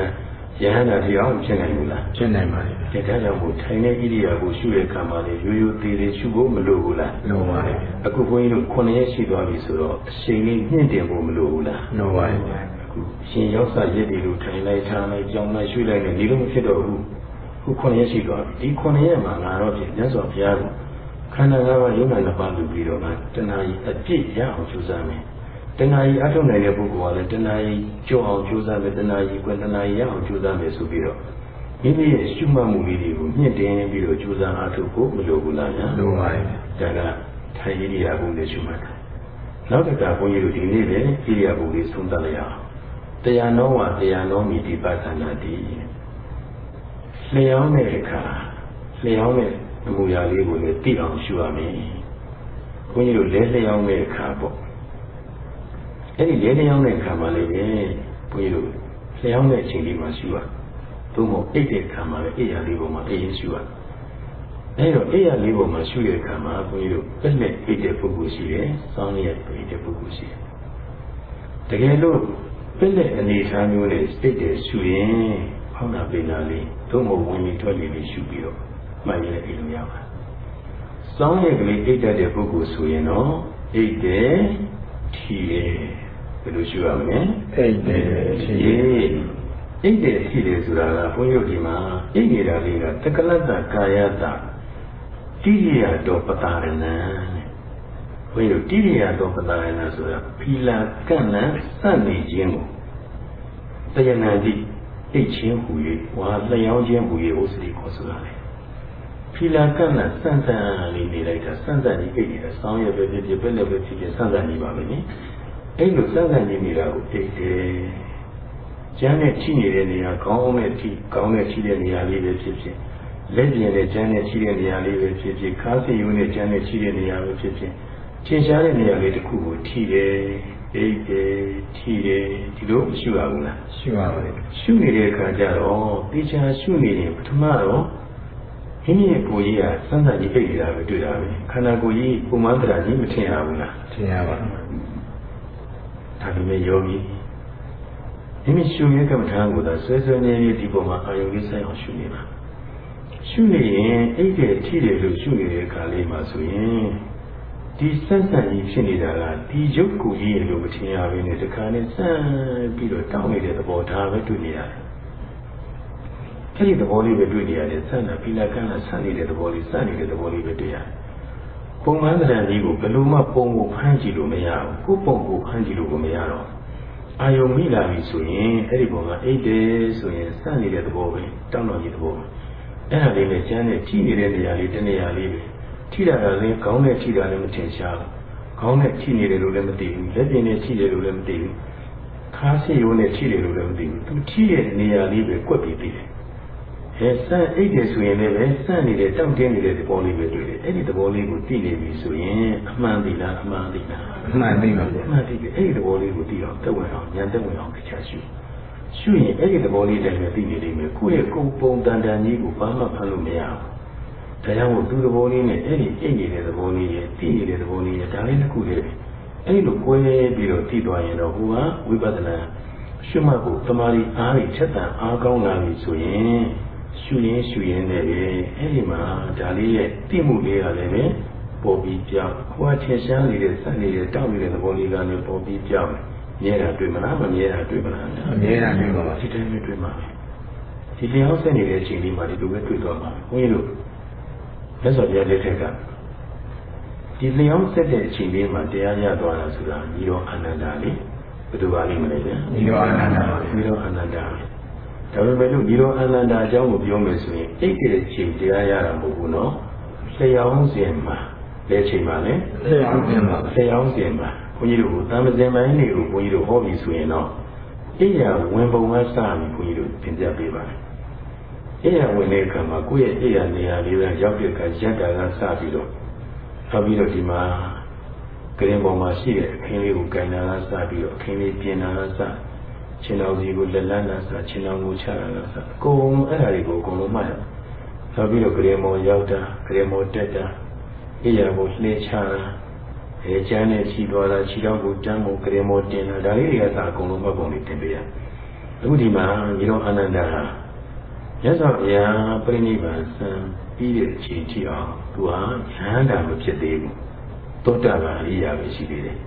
ယဟန္တာတရားဖြစ်နိုင်ဘူးလားဖြစ်နိုင်ပါလေဗျာဒါကြောင့်မို့ထိုင်တဲ့ဣရိယာကိုရှုတဲ့ကံပါလေရိုးရိုးသေးသေးရှုဖို့မလိုဘူးလားလိုပါလေအခုဘုန်းကြီးတို့9ရက်ရှိသွားပြီဆိုတော့အချိန်လေးမြင့်တင်ဖို့မလိုဘူးလားလိုပါလေအခုရှင်ရောက်စာရည်ဒီလိုထိုင်လိုက်ထားလိုက်ကြောင်းလိုက်ရွှေ့လိုက်နေဒီလိုမဖြစ်တော့ဘူးခု9ရက်ရှိသွားပြီဒီ9ရက်မှာငါတော့ပြင်မြတ်စွာဘုရားကခန္ဓာ၅ပါးယုံနာနှစ်ပါးလူပြီးတော့မှတဏှာကြီးအပြည့်ရအောင်ကြိုးစားမယ် တဏှာကြီးအထုတ်နိုင်တဲ့ပုဂ္ဂိုလ်ကလည်းတဏှာကြီးကြောအောင်ကြိုးစားမယ်တဏှာကြီးကွယ်တဏှာကြီးရအောင်ကြိုးစားမယ်ဆိုပြီးတော့မိမိရဲ့ရှုမှတ်မှုလေးတွေကိုမြင့်တင်ပြီးတော့ကြိုးစားအားထုတ်ဖို့မလိုဘူးလားညာလိုပါရဲ့ဒါကထိုင်ရည်ရဘုံနဲ့ရှုမှတ်တာနောက်တစ်ခါဘုန်းကြီးတို့ဒီနေ့ပဲဣရိယာပုလေးသုံးသပ်လိုက်အောင်တရားနောဝတရားနောမိဒီပသနာတိလျှောင်းတဲ့အခါလျှောင်းတဲ့အမူအရာလေးကိုလည်းသိအောင်ရှုရမယ်။ဘုန်းကြီးတို့လဲလျောင်းတဲ့အခါပေါ့။ အဲ့ဒီလဲလျောင်းတဲ့အခါမှာလည်းဘုန်းကြီးတို့လျောင်းတဲ့အချိန်လေးမှာရှုရ။သို့မဟုတ်အိတ်တဲ့အခါမှာလည်းအိယာလေးပေါ်မှာအေးရင်ရှုရ။အဲ့တော့အိယာလေးပေါ်မှာရှုတဲ့အခါမှာဘုန်းကြီးတို့ပြည့်နဲ့အိတ်တဲ့ပုဂ္ဂိုလ်ရှိတယ်။စောင်းရဲ့အိတ်တဲ့ပုဂ္ဂိုလ်ရှိတယ်။တကယ်လို့ပြည့်နဲ့အနေထားမျိုးနဲ့စိတ်တယ်ရှုရင်ဖောင်းတာပိန်တာလေးသို့မဟုတ်ဝင်ပြီးထွက်လေးလေးရှုပြီးတော့မှတ်ရတဲ့အိမ်လိုရပါစောင်းရည်ကလေးအိတ်တတ်တဲ့ပုဂ္ဂိုလ်ဆိုရင်တော့အိတ်တယ်ထီတယ် ဘယ်လိုရှိရမလဲအိတ်တယ်ထီအိတ်တယ်ရှိတယ်ဆိုတာကဘုန်းကြီးတို့ဒီမှာအိတ်နေတာလေးကတက္ကလတ္တကာယတတိရိယတော်ပတာရဏံဘုန်းကြီးတို့တိရိယတော်ပတာရဏဆိုတာဖီလာကန့်လန့်စနေခြင်းကိုတယနာတိအိတ်ချင်းဟူ၍ဝါလျောင်းခြင်းဟူ၍ဥစ္စည်းခေါ်ဆိုတာလေဖီလာကန့်လန့်စန့်စန့်လေးနေလိုက်တာစန့်စန့်ကြီးအိတ်နေတာဆောင်းရပဲဖြစ်ဖြစ်ပဲလည်းပဲဖြစ်ဖြစ်စန့်စန့်ကြီးပါပဲနိ အဲ့လိုစန့်စန့်ကြီးနေတာကိုအိတ်တယ်ကျမ်းနဲ့ထိနေတဲ့နေရာကောင်းနဲ့ထိကောင်းနဲ့ထိတဲ့နေရာလေးပဲဖြစ်ဖြစ်လက်ကျင်နဲ့ကျမ်းနဲ့ထိတဲ့နေရာလေးပဲဖြစ်ဖြစ်ခါးစီယူနဲ့ကျမ်းနဲ့ထိတဲ့နေရာပဲဖြစ်ဖြစ်ထင်ရှားတဲ့နေရာလေးတစ်ခုကိုထိတယ်အိတ်တယ်ထိတယ်ဒီလိုမရှိပါဘူးလားရှိပါပါလေရှုနေတဲ့အခါကျတော့တေချာရှုနေရင်ပထမတော့မိမိရဲ့ကိုယ်ကြီးကစမ်းစာကြီးအိတ်နေတာပဲတွေ့တာပဲခန္ဓာကိုယ်ကြီးပုံမှန်တရားကြီးမထင်ရဘူးလားထင်ရပါဘူး ဒါပေမဲ့ယောဂီမိမိရှုရဲကမ္မထာကိုသာဆွဲဆွဲနေနေဒီပုံမှာအာယုလေးဆိုင်အောင်ရှုနေပါရှုနေရင်အိတ်တဲ့ထိတယ်လို့ရှုနေတဲ့အခါလေးမှာဆိုရင်ဒီစက်ဆန်ကြီးဖြစ်နေတာကဒီရုပ်ကိုယ်ကြီးလို့မထင်ရဘဲနဲ့တခါနဲ့စမ်းပြီးတော့တောင်းနေတဲ့သဘောဒါပဲတွေ့နေရတယ်အဲ့ဒီသဘောလေးပဲတွေ့နေရတယ်စမ်းတာဖီလာကန်းလာစမ်းနေတဲ့သဘောလေးစမ်းနေတဲ့သဘောလေးပဲတွေ့ရတယ် ပုံမှန်တရားကြီးကိုဘယ်လိုမှပုံကိုဖမ်းကြည့်လို့မရဘူးကိုယ်ပုံကိုဖမ်းကြည့်လို့ကိုမရတော့အာယုံမိလာပြီဆိုရင်အဲ့ဒီပုံကအိတ်တယ်ဆိုရင်စမ်းနေတဲ့သဘောပဲတောင်းတော်ကြီးသဘောပဲအဲ့ဒါလေးနဲ့ကျမ်းနဲ့ထိနေတဲ့နေရာလေးတနေရာလေးပဲထိတာကလည်းခေါင်းနဲ့ထိတာလည်းမထင်ရှားဘူးခေါင်းနဲ့ထိနေတယ်လို့လည်းမသိဘူးလက်ပြင်နဲ့ထိတယ်လို့လည်းမသိဘူးခါးစီရိုးနဲ့ထိတယ်လို့လည်းမသိဘူးသူထိတဲ့နေရာလေးပဲကွက်ပြီးသိတယ် အဲစမ်းအိတ်တယ်ဆိုရင်လည်းပဲစမ်းနေတဲ့တောင့်တင်းနေတဲ့သဘောလေးပဲတွေ့တယ်အဲ့ဒီသဘောလေးကိုသိနေပြီဆိုရင်အမှန်သိလားအမှန်သိလားအမှန်သိပါဗျာအမှန်သိပြီအဲ့ဒီသဘောလေးကိုသိအောင်တက်ဝင်အောင်ဉာဏ်တက်ဝင်အောင်တခြားရှုရှုရင်အဲ့ဒီသဘောလေးတိုင်းပဲသိနေလိမ့်မယ်ကိုယ့်ရဲ့ကိုယ်ပုံတန်တန်ကြီးကိုဘာမှဖမ်းလို့မရဘူးဒါကြောင့်မို့သူ့သဘောလေးနဲ့အဲ့ဒီအိတ်နေတဲ့သဘောလေးရဲ့သိနေတဲ့သဘောလေးရဲ့ဒါလေးတစ်ခုလေးပဲအဲ့လိုကိုယ်ပြီးတော့သိသွားရင်တော့ဟိုကဝိပဿနာရှုမှတ်ဖို့တမာရီအားဖြင့်ချက်တန်အားကောင်းလာပြီဆိုရင် ရှုရင်ရှုရင်လည်းပဲအဲ့ဒီမှာဒါလေးရဲ့သိမှုလေးကလည်းပဲပေါ်ပြီးပြောင်းဟိုကထင်ရှားနေတဲ့စက်နေတဲ့တောက်နေတဲ့သဘောလေးကလည်းပေါ်ပြီးပြောင်းမြဲတာတွေ့မလားမမြဲတာတွေ့မလားအမြဲတမ်းတွေ့ပါပါဒီတိုင်းပဲတွေ့မှာပဲဒီလျောင်းဆက်နေတဲ့အချိန်လေးမှာဒီလိုပဲတွေ့သွားမှာဘုန်းကြီးတို့လက်စော်ပြတဲ့ထက်ကဒီလျောင်းဆက်တဲ့အချိန်လေးမှာတရားရသွားတာဆိုတာညီတော်အနန္ဒာလေးဘယ်သူပါလိမ့်မလဲဗျာဒီလိုအာနန္ဒာပါညီတော်အနန္ဒာ ဒါပေမဲ့လို့ညီတော်အနန္ဒာအကြောင်းကိုပြောမယ်ဆိုရင်အိတ်တဲ့ချိန်တရားရတာမဟုတ်ဘူးနော်လျောင်းစဉ်မှာလက်ချိန်မှာလည်းသိအောင်သင်ပါဗျာဆယ်အောင်ပြင်ပါဘုန်းကြီးတို့ကတမစင်ပိုင်းလေးကိုဘုန်းကြီးတို့ဟောပြီဆိုရင်တော့အိယာဝင်ပုံကစပြီးဘုန်းကြီးတို့သင်ပြပေးပါမယ်အိယာဝင်တဲ့အခါမှာကိုယ့်ရဲ့အိယာနေရာလေးကရောက်တဲ့အခါရက်တာကစပြီးတော့နောက်ပြီးတော့ဒီမှာကရင်ပေါ်မှာရှိတဲ့အခင်းလေးကိုကန်တာကစပြီးတော့အခင်းလေးပြင်တာကစ ချင်းတော်စီကိုလက်လန်းတာစချင်းတော်ကိုချတာကစအကုန်အဲ့ဒါတွေကိုအကုန်လုံးမှတ်ရနောက်ပြီးတော့ကရင်ပေါ်ရောက်တာကရင်ပေါ်တက်တာအိယာကိုလှည့်ချတာအဲကျမ်းနဲ့ခြီးသွားတာခြီးတော့ကိုတန်းကိုကရင်မောတင်တာဒါလေးတွေကသာအကုန်လုံးမှတ်ပုံလေးတင်ပေးရအခုဒီမှာညီတော်အာနန္ဒာဟာမြတ်စွာဘုရားပြိဋိဘံစံပြီးတဲ့အချိန်ထိအောင်သူဟာဉာဏ်တာမဖြစ်သေးဘူးသောတာပန်အရိယာပဲရှိသေးတယ်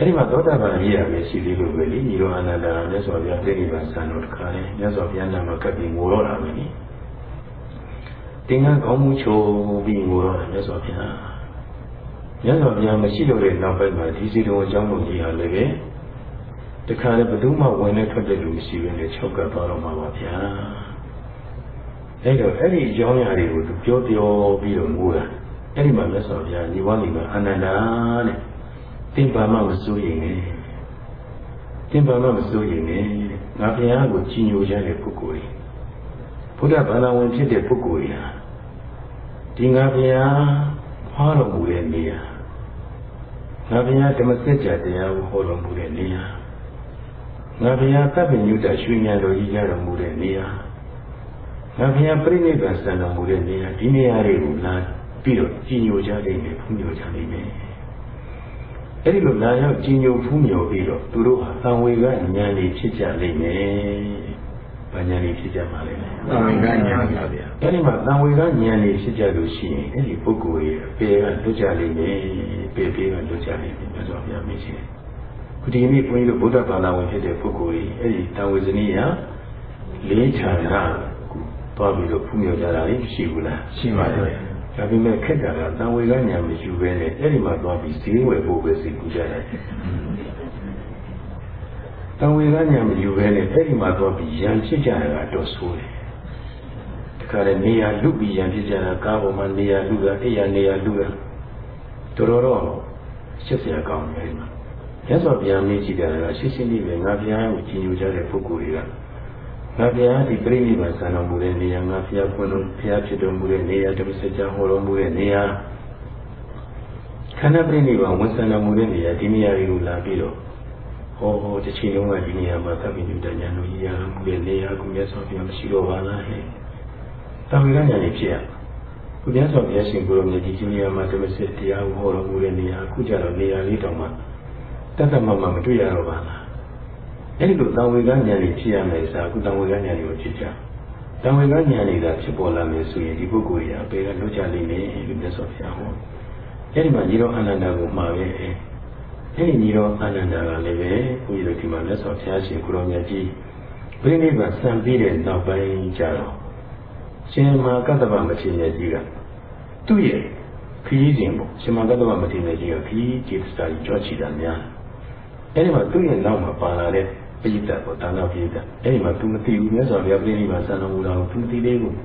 အဲဒီမှာသောတာပန်အရိယာပဲရှိသေးလို့ပဲလေညီတော်အာနန္ဒာမြတ်စွာဘုရားပြိဋိဘံစံတော်တခါလေမြတ်စွာဘုရားနာမကပ်ပြီးငိုတော့တာပဲလေတင်္ဂကောင်းမှုချိုးပြီးငိုတော့တယ်မြတ်စွာဘုရားမြတ်စွာဘုရားမရှိတော့တဲ့နောက်ပိုင်းမှာဒီစီတော်အကြောင်းကိုကြီးဟာလည်းပဲတခါလည်းဘယ်သူမှဝင်နေထွက်တဲ့လူမရှိဘဲနဲ့ချုပ်ကပ်သွားတော့မှာပါဗျာအဲ့တော့အဲ့ဒီအကြောင်းအရာတွေကိုသူပြောပြောပြီးတော့ငိုတာအဲ့ဒီမှာမြတ်စွာဘုရားညီဝါလီမှာအနန္ဒာတဲ့ တင်ပါမှမစိုးရင်နဲ့တင်ပါမှမစိုးရင်နဲ့ငါဘုရားကိုကြည်ညိုကြတဲ့ပုဂ္ဂိုလ်တွေဘုရားဘာသာဝင်ဖြစ်တဲ့ပုဂ္ဂိုလ်တွေဟာဒီငါဘုရားဟောတော်မူတဲ့နေရာငါဘုရားဓမ္မစကြာတရားကိုဟောတော်မူတဲ့နေရာငါဘုရားတပ်ပင်ညုတရွှေဉာဏ်တော်ကြီးရတော်မူတဲ့နေရာငါဘုရားပြိဋိဘံစံတော်မူတဲ့နေရာဒီနေရာတွေကိုလာပြီးတော့ကြီးညိုကြလိမ့်မယ်ဖူးညိုကြလိမ့်မယ် အဲ့ဒီလိုလာရောက်ကြီးညိုဖူးညိုပြီးတော့သူတို့ဟာသံဝေကဉာဏ်လေးဖြစ်ကြလိမ့်မယ်။ဘာဉာဏ်လေးဖြစ်ကြမှာလဲ။သာဝေကဉာဏ်ပါဗျာအဲ့ဒီမှာသံဝေကဉာဏ်လေးဖြစ်ကြလို့ရှိရင်အဲ့ဒီပုဂ္ဂိုလ်ရဲ့အပေကလွတ်ကြလိမ့်မယ်ပေပေကလွတ်ကြလိမ့်မယ်မြတ်စွာဘုရားမြင်ရှင်ခုဒီနေ့ဘုန်းကြီးတို့ဗုဒ္ဓဘာသာဝင်ဖြစ်တဲ့ပုဂ္ဂိုလ်ကြီးအဲ့ဒီတံဝေဇနီးဟာလေးဌာနသွားပြီးတော့ဖူးမြော်ကြတာလေးရှိဘူးလားရှိပါတယ် ဒါပေမဲ့ခက်တာကတန်ဝေကညာမယူပဲနဲ့အဲ့ဒီမှာသွားပြီးဈေးဝယ်ဖို့ပဲစိတ်ကူးကြတယ်တန်ဝေကညာမယူပဲနဲ့အဲ့ဒီမှာသွားပြီးရံဖြစ်ကြတာကတော့ဆိုးတယ်တခါလေနေရာလူပြီးရံဖြစ်ကြတာကားပေါ်မှာနေရာလူကအဲ့ရနေရာလူကတော်တော်တော့ရှစ်ဆရာကောင်းတယ်အဲ့ဒီမှာရသော်ဗျာမင်းကြည့်ကြတာကရှင်းရှင်းလေးပဲငါဗျာကိုကြည်ညိုကြတဲ့ပုဂ္ဂိုလ်တွေက ငါဘုရားဒီပြိဋိဘံဆန္ဒမူတဲ့နေရာငါဘုရားဖွင့်လို့ဘုရားဖြစ်တော်မူတဲ့နေရာတပည့်စကြာဟောတော်မူတဲ့နေရာခန္ဓာပြိဋိဘံဝန်ဆန္ဒမူတဲ့နေရာဒီနေရာတွေကိုလာပြီးတော့ဟောဟောတစ်ချိန်လုံးကဒီနေရာမှာသဗ္ဗညုတညာတို့ရရမှုတဲ့နေရာကိုမြတ်စွာဘုရားမရှိတော့ပါလားဟဲ့တာဝေကညာနေဖြစ်ရဘုရားဆောင်ဘုရားရှင်ကိုယ်တော်မြတ်ဒီနေရာမှာတပည့်စတရားဟောတော်မူတဲ့နေရာအခုကြတော့နေရာလေးတောင်မှတတ်တတ်မှမှမတွေ့ရတော့ပါလား အဲ့ဒီလိုတံဝေကဉာဏ်တွေဖြစ်ရမယ်ဆိုတာအခုတံဝေကဉာဏ်တွေကိုဖြစ်ကြတံဝေကဉာဏ်တွေကဖြစ်ပေါ်လာမယ်ဆိုရင်ဒီပုဂ္ဂိုလ်ကြီးအပေကလွတ်ကြလိမ့်မယ်လို့မြတ်စွာဘုရားဟောအဲ့ဒီမှာညီတော်အာနန္ဒာကိုမှာပဲအဲ့ဒီညီတော်အာနန္ဒာကလည်းပဲဘုရားတို့ဒီမှာမြတ်စွာဘုရားရှင်ကိုရောမြတ်ကြီးပြိဋိဘံစံပြီးတဲ့နောက်ပိုင်းကျတော့ရှင်မကတ္တဗမထေရကြီးကသူ့ရဲ့ခရီးစဉ်ပေါ့ရှင်မကတ္တဗမထေရကြီးကခရီးကျေးဇူးတော်ကြီးကြွချီတာများအဲ့ဒီမှာသူ့ရဲ့နောက်မှာပါလာတဲ့ ပိဋကပေါ့ဒါနပိဋကအဲ့ဒီမှာ तू မသိဘူးမြတ်စွာဘုရားပြိဋိဘံစံတော်မူတာကို तू မသိသေးဘူး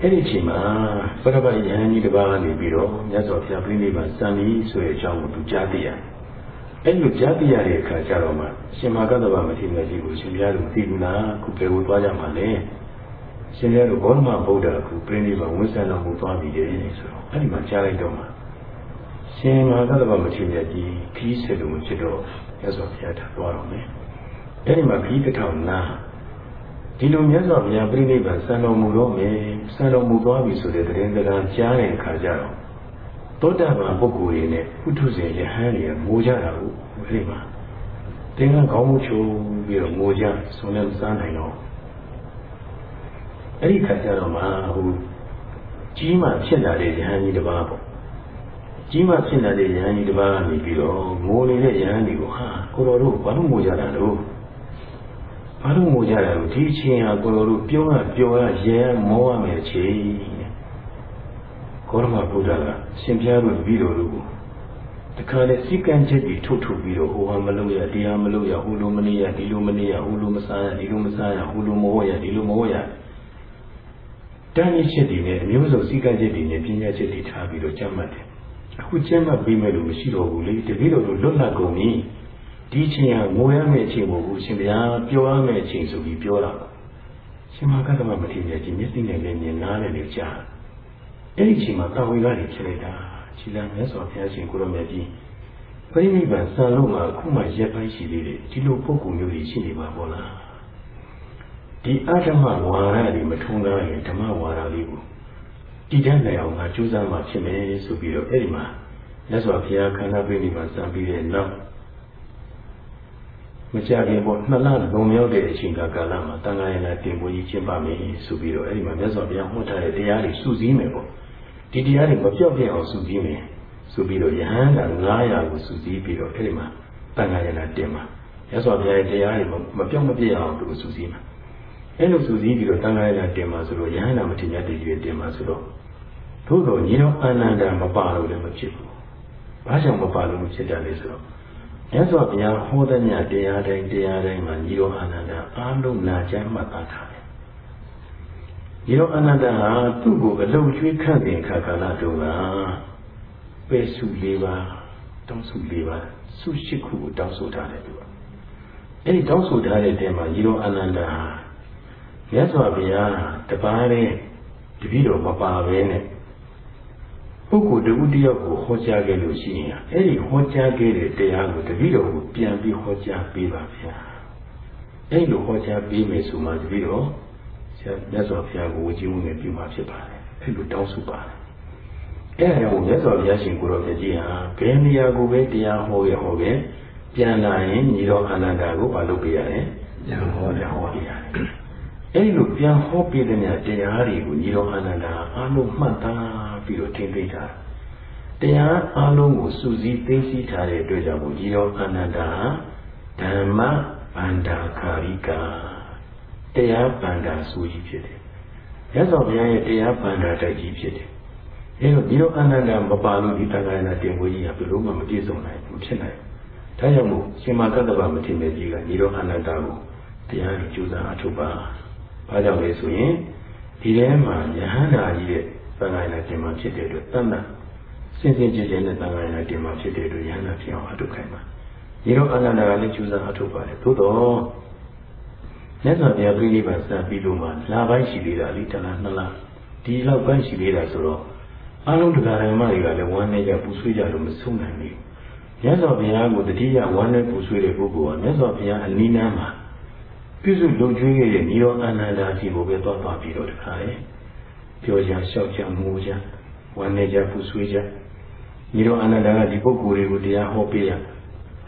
အဲ့ဒီအချိန်မှာပရပယဟန်ကြီးတစ်ပါးကနေပြီးတော့မြတ်စွာဘုရားပြိဋိဘံစံပြီးဆိုတဲ့အကြောင်းကို तू ကြားသိရတယ်အဲ့လိုကြားသိရတဲ့အခါကျတော့မှရှင်မာကတ္တဗမထေရကြီးကိုရှင်ဘုရားကမသိဘူးလားခုဘယ်ကိုသွားကြမှာလဲရှင်ဘုရားကဘောဓမဗုဒ္ဓကပြိဋိဘံဝိသနာမှုသွားပြီးတယ်ဆိုတော့အဲ့ဒီမှာကြားလိုက်တော့မှရှင်မာကတ္တဗမထေရကြီးခီးဆက်လို့ဖြစ်တော့မြတ်စွာဘုရားထားသွားတော့မယ် အဲ့ဒီမှာခီးတစ်ထောင်နာဒီလိုမြတ်စွာဘုရားပြိဋိဘံစံတော်မူတော့မယ်စံတော်မူသွားပြီဆိုတဲ့တရင်စကားကြားတဲ့အခါကျတော့သောတာပန်ပုဂ္ဂိုလ်တွေနဲ့ပုထုဇဉ်ယဟန်တွေကငိုကြတာကိုအဲ့ဒီမှာသင်္ကန်းခေါင်းမချိုးပြီးတော့ငိုကြဆုံးလည်းမစားနိုင်တော့အဲ့ဒီခါကျတော့မှဟိုကြီးမှဖြစ်လာတဲ့ယဟန်ကြီးတစ်ပါးပေါ့ကြီးမှဖြစ်လာတဲ့ယဟန်ကြီးတစ်ပါးကနေပြီးတော့ငိုနေတဲ့ယဟန်တွေကိုဟာကိုတော်တို့ဘာလို့ငိုကြတာလို့ ဘာလို့ငိုကြတာလို့ဒီအချိန်ဟာကိုတော်တို့ပြောရပြောရရဲမောရမယ်အချိန်ကောရမဗုဒ္ဓကရှင်ဘုရားတို့ပြီးတော်တို့ကိုတခါလေစိကံချက်တွေထုတ်ထုတ်ပြီးတော့ဟိုဟာမလုပ်ရတရားမလုပ်ရဟိုလိုမနေရဒီလိုမနေရဟိုလိုမစားရဒီလိုမစားရဟိုလိုမဟုတ်ရဒီလိုမဟုတ်ရတန်ရချက်တွေနဲ့အမျိုးစုံစိကံချက်တွေနဲ့ပညာချက်တွေထားပြီးတော့ကြမ်းမှတ်တယ်အခုကျမ်းမှတ်ပြီးမဲ့လို့မရှိတော့ဘူးလေတပည့်တော်တို့လွတ်လပ်ကုန်ပြီ ဒီချိန်ဟာငိုရမယ့်အချိန်မဟုတ်ဘူးရှင်ဗျာပြောရမယ့်အချိန်ဆိုပြီးပြောတာရှင်မကတ္တမမထေရကြီးမျက်စိနဲ့လည်းမြင်နားနဲ့လည်းကြားအဲ့ဒီချိန်မှာတာဝေကနေဖြစ်လိုက်တာခြေလမ်းမြတ်စွာဘုရားရှင်ကိုရောမြတ်ကြီးပြိဋိဘံစံလုံးမှာအခုမှရက်ပိုင်းရှိသေးတယ်ဒီလိုပုဂ္ဂိုလ်မျိုးတွေရှိနေပါဘောလားဒီအဓမ္မဝါဒတွေမထုံးသားရင်ဓမ္မဝါဒလေးကိုတည်တတ်နိုင်အောင်ငါကြိုးစားမှဖြစ်မယ်ဆိုပြီးတော့အဲ့ဒီမှာမြတ်စွာဘုရားခန္ဓာပြိဋိဘံစံပြီးတဲ့နောက် မကြခင်ပေါ့နှစ်လလုံမြောက်တဲ့အချိန်ကာလမှာတန်ခါရနာတင်ပွဲကြီးကျင်းပမယ်ဆိုပြီးတော့အဲ့ဒီမှာမြတ်စွာဘုရားဟောထားတဲ့တရားတွေစုစည်းမယ်ပေါ့ဒီတရားတွေမပြော့ပြတ်အောင်စုစည်းမယ်ဆိုပြီးတော့ယဟန်က900ကိုစုစည်းပြီးတော့အဲ့ဒီမှာတန်ခါရနာတင်မှာမြတ်စွာဘုရားရဲ့တရားတွေမပြော့မပြတ်အောင်သူစုစည်းမှာအဲ့လိုစုစည်းပြီးတော့တန်ခါရနာတင်မှာဆိုတော့ယဟန်ကမထေရတည်ရွယ်တင်မှာဆိုတော့သို့တော်ညီတော်အာနန္ဒာမပါလို့လည်းမဖြစ်ဘူး။ဘာကြောင့်မပါလို့မဖြစ်တာလဲဆိုတော့ မြတ်စွာဘုရားဟောတဲ့ညတရားတိုင်းတရားတိုင်းမှာညီတော်အာနန္ဒာအားလုံးနာကျမ်းမှတ်သားထားတယ်။ညီတော်အာနန္ဒာဟာသူ့ကိုအလုံးကျွေးခန့်တဲ့ခါကာလတုန်းကပဲစုလေးပါတောင်းစုလေးပါစုရှိခုကိုတောင်းဆိုထားတယ်သူက။အဲဒီတောင်းဆိုထားတဲ့တဲမှာညီတော်အာနန္ဒာမြတ်စွာဘုရားတပါးတဲ့တပည့်တော်မပါဘဲနဲ့ ပုဂ္ဂိုလ်တဦးတယောက်ကိုဟောကြားခဲ့လို့ရှိရင်အဲ့ဒီဟောကြားခဲ့တဲ့တရားကိုတပည့်တော်ကိုပြန်ပြီးဟောကြားပေးပါဗျာအဲ့လိုဟောကြားပေးမယ်ဆိုမှတပည့်တော်ဆရာမြတ်စွာဘုရားကိုဝေကြီးမှုနဲ့ပြုမှာဖြစ်ပါတယ်အဲ့လိုတောင်းဆိုပါတယ်အဲ့ဒါကြောင့်မြတ်စွာဘုရားရှင်ကိုရောမြတ်ကြီးဟာဘယ်နေရာကိုပဲတရားဟောရဟောပဲပြန်လာရင်ညီတော်အာနန္ဒာကိုမလုပ်ပေးရတယ်ပြန်ဟောတယ်ဟောပေးရတယ်အဲ့လိုပြန်ဟောပြတဲ့များတရားတွေကိုညီတော်အာနန္ဒာအားလုံးမှတ်သား ပြီးတော့ထင်သိထားတရားအားလုံးကိုစူးစီးသိသိထားတဲ့အတွက်ကြောင့်ညီတော်အာနန္ဒာဓမ္မဗန္ဒာခာရိကာတရားဗန္ဒာဆိုကြီးဖြစ်တယ်ရသော်ဘုရားရဲ့တရားဗန္ဒာတိုက်ကြီးဖြစ်တယ်အဲလိုဒီလိုအနန္တမပါလို့ဒီတန်ခါရဏတင်ပွဲကြီးကဘယ်လိုမှမပြည့်စုံနိုင်ဘူးဖြစ်နိုင်ဒါကြောင့်မို့ရှင်မတ္တဗမထေရကြီးကဒီလိုအနန္တကိုတရားကိုကြိုးစားအထုတ်ပါဘာကြောင့်လဲဆိုရင်ဒီထဲမှာယဟန္တာကြီးရဲ့ သံဃာရဏတင်မှာဖြစ်တဲ့အတွက်တဏ္ဍစင်စင်ကြယ်ကြယ်နဲ့သံဃာရဏတင်မှာဖြစ်တဲ့အတွက်ယဟန္တာဖြစ်အောင်အထုတ်ခိုင်းပါဒီလိုအနန္တကလည်းကြိုးစားအထုတ်ပါတယ်သို့တော့မြတ်စွာဘုရားပြိဋိဘံစံပြီးလို့မှလာပိုင်းရှိသေးတာလေတလားနှစ်လားဒီလောက်ပိုင်းရှိသေးတာဆိုတော့အလုံးတရားဓမ္မတွေကလည်းဝမ်းနေကြပူဆွေးကြလို့မဆုံးနိုင်ဘူးမြတ်စွာဘုရားကိုတတိယဝမ်းနေပူဆွေးတဲ့ပုဂ္ဂိုလ်ကမြတ်စွာဘုရားအနိနာမှာပြည့်စုံလုံကျွေးရဲ့ညီတော်အာနန္ဒာကြီးကိုပဲသွားသွားပြီးတော့တခါလေ ပြောကြလျှောက်ကြငိုကြဝမ်းနေကြပူဆွေးကြညီတော်အာနန္ဒာကဒီပုဂ္ဂိုလ်တွေကိုတရားဟောပေးရ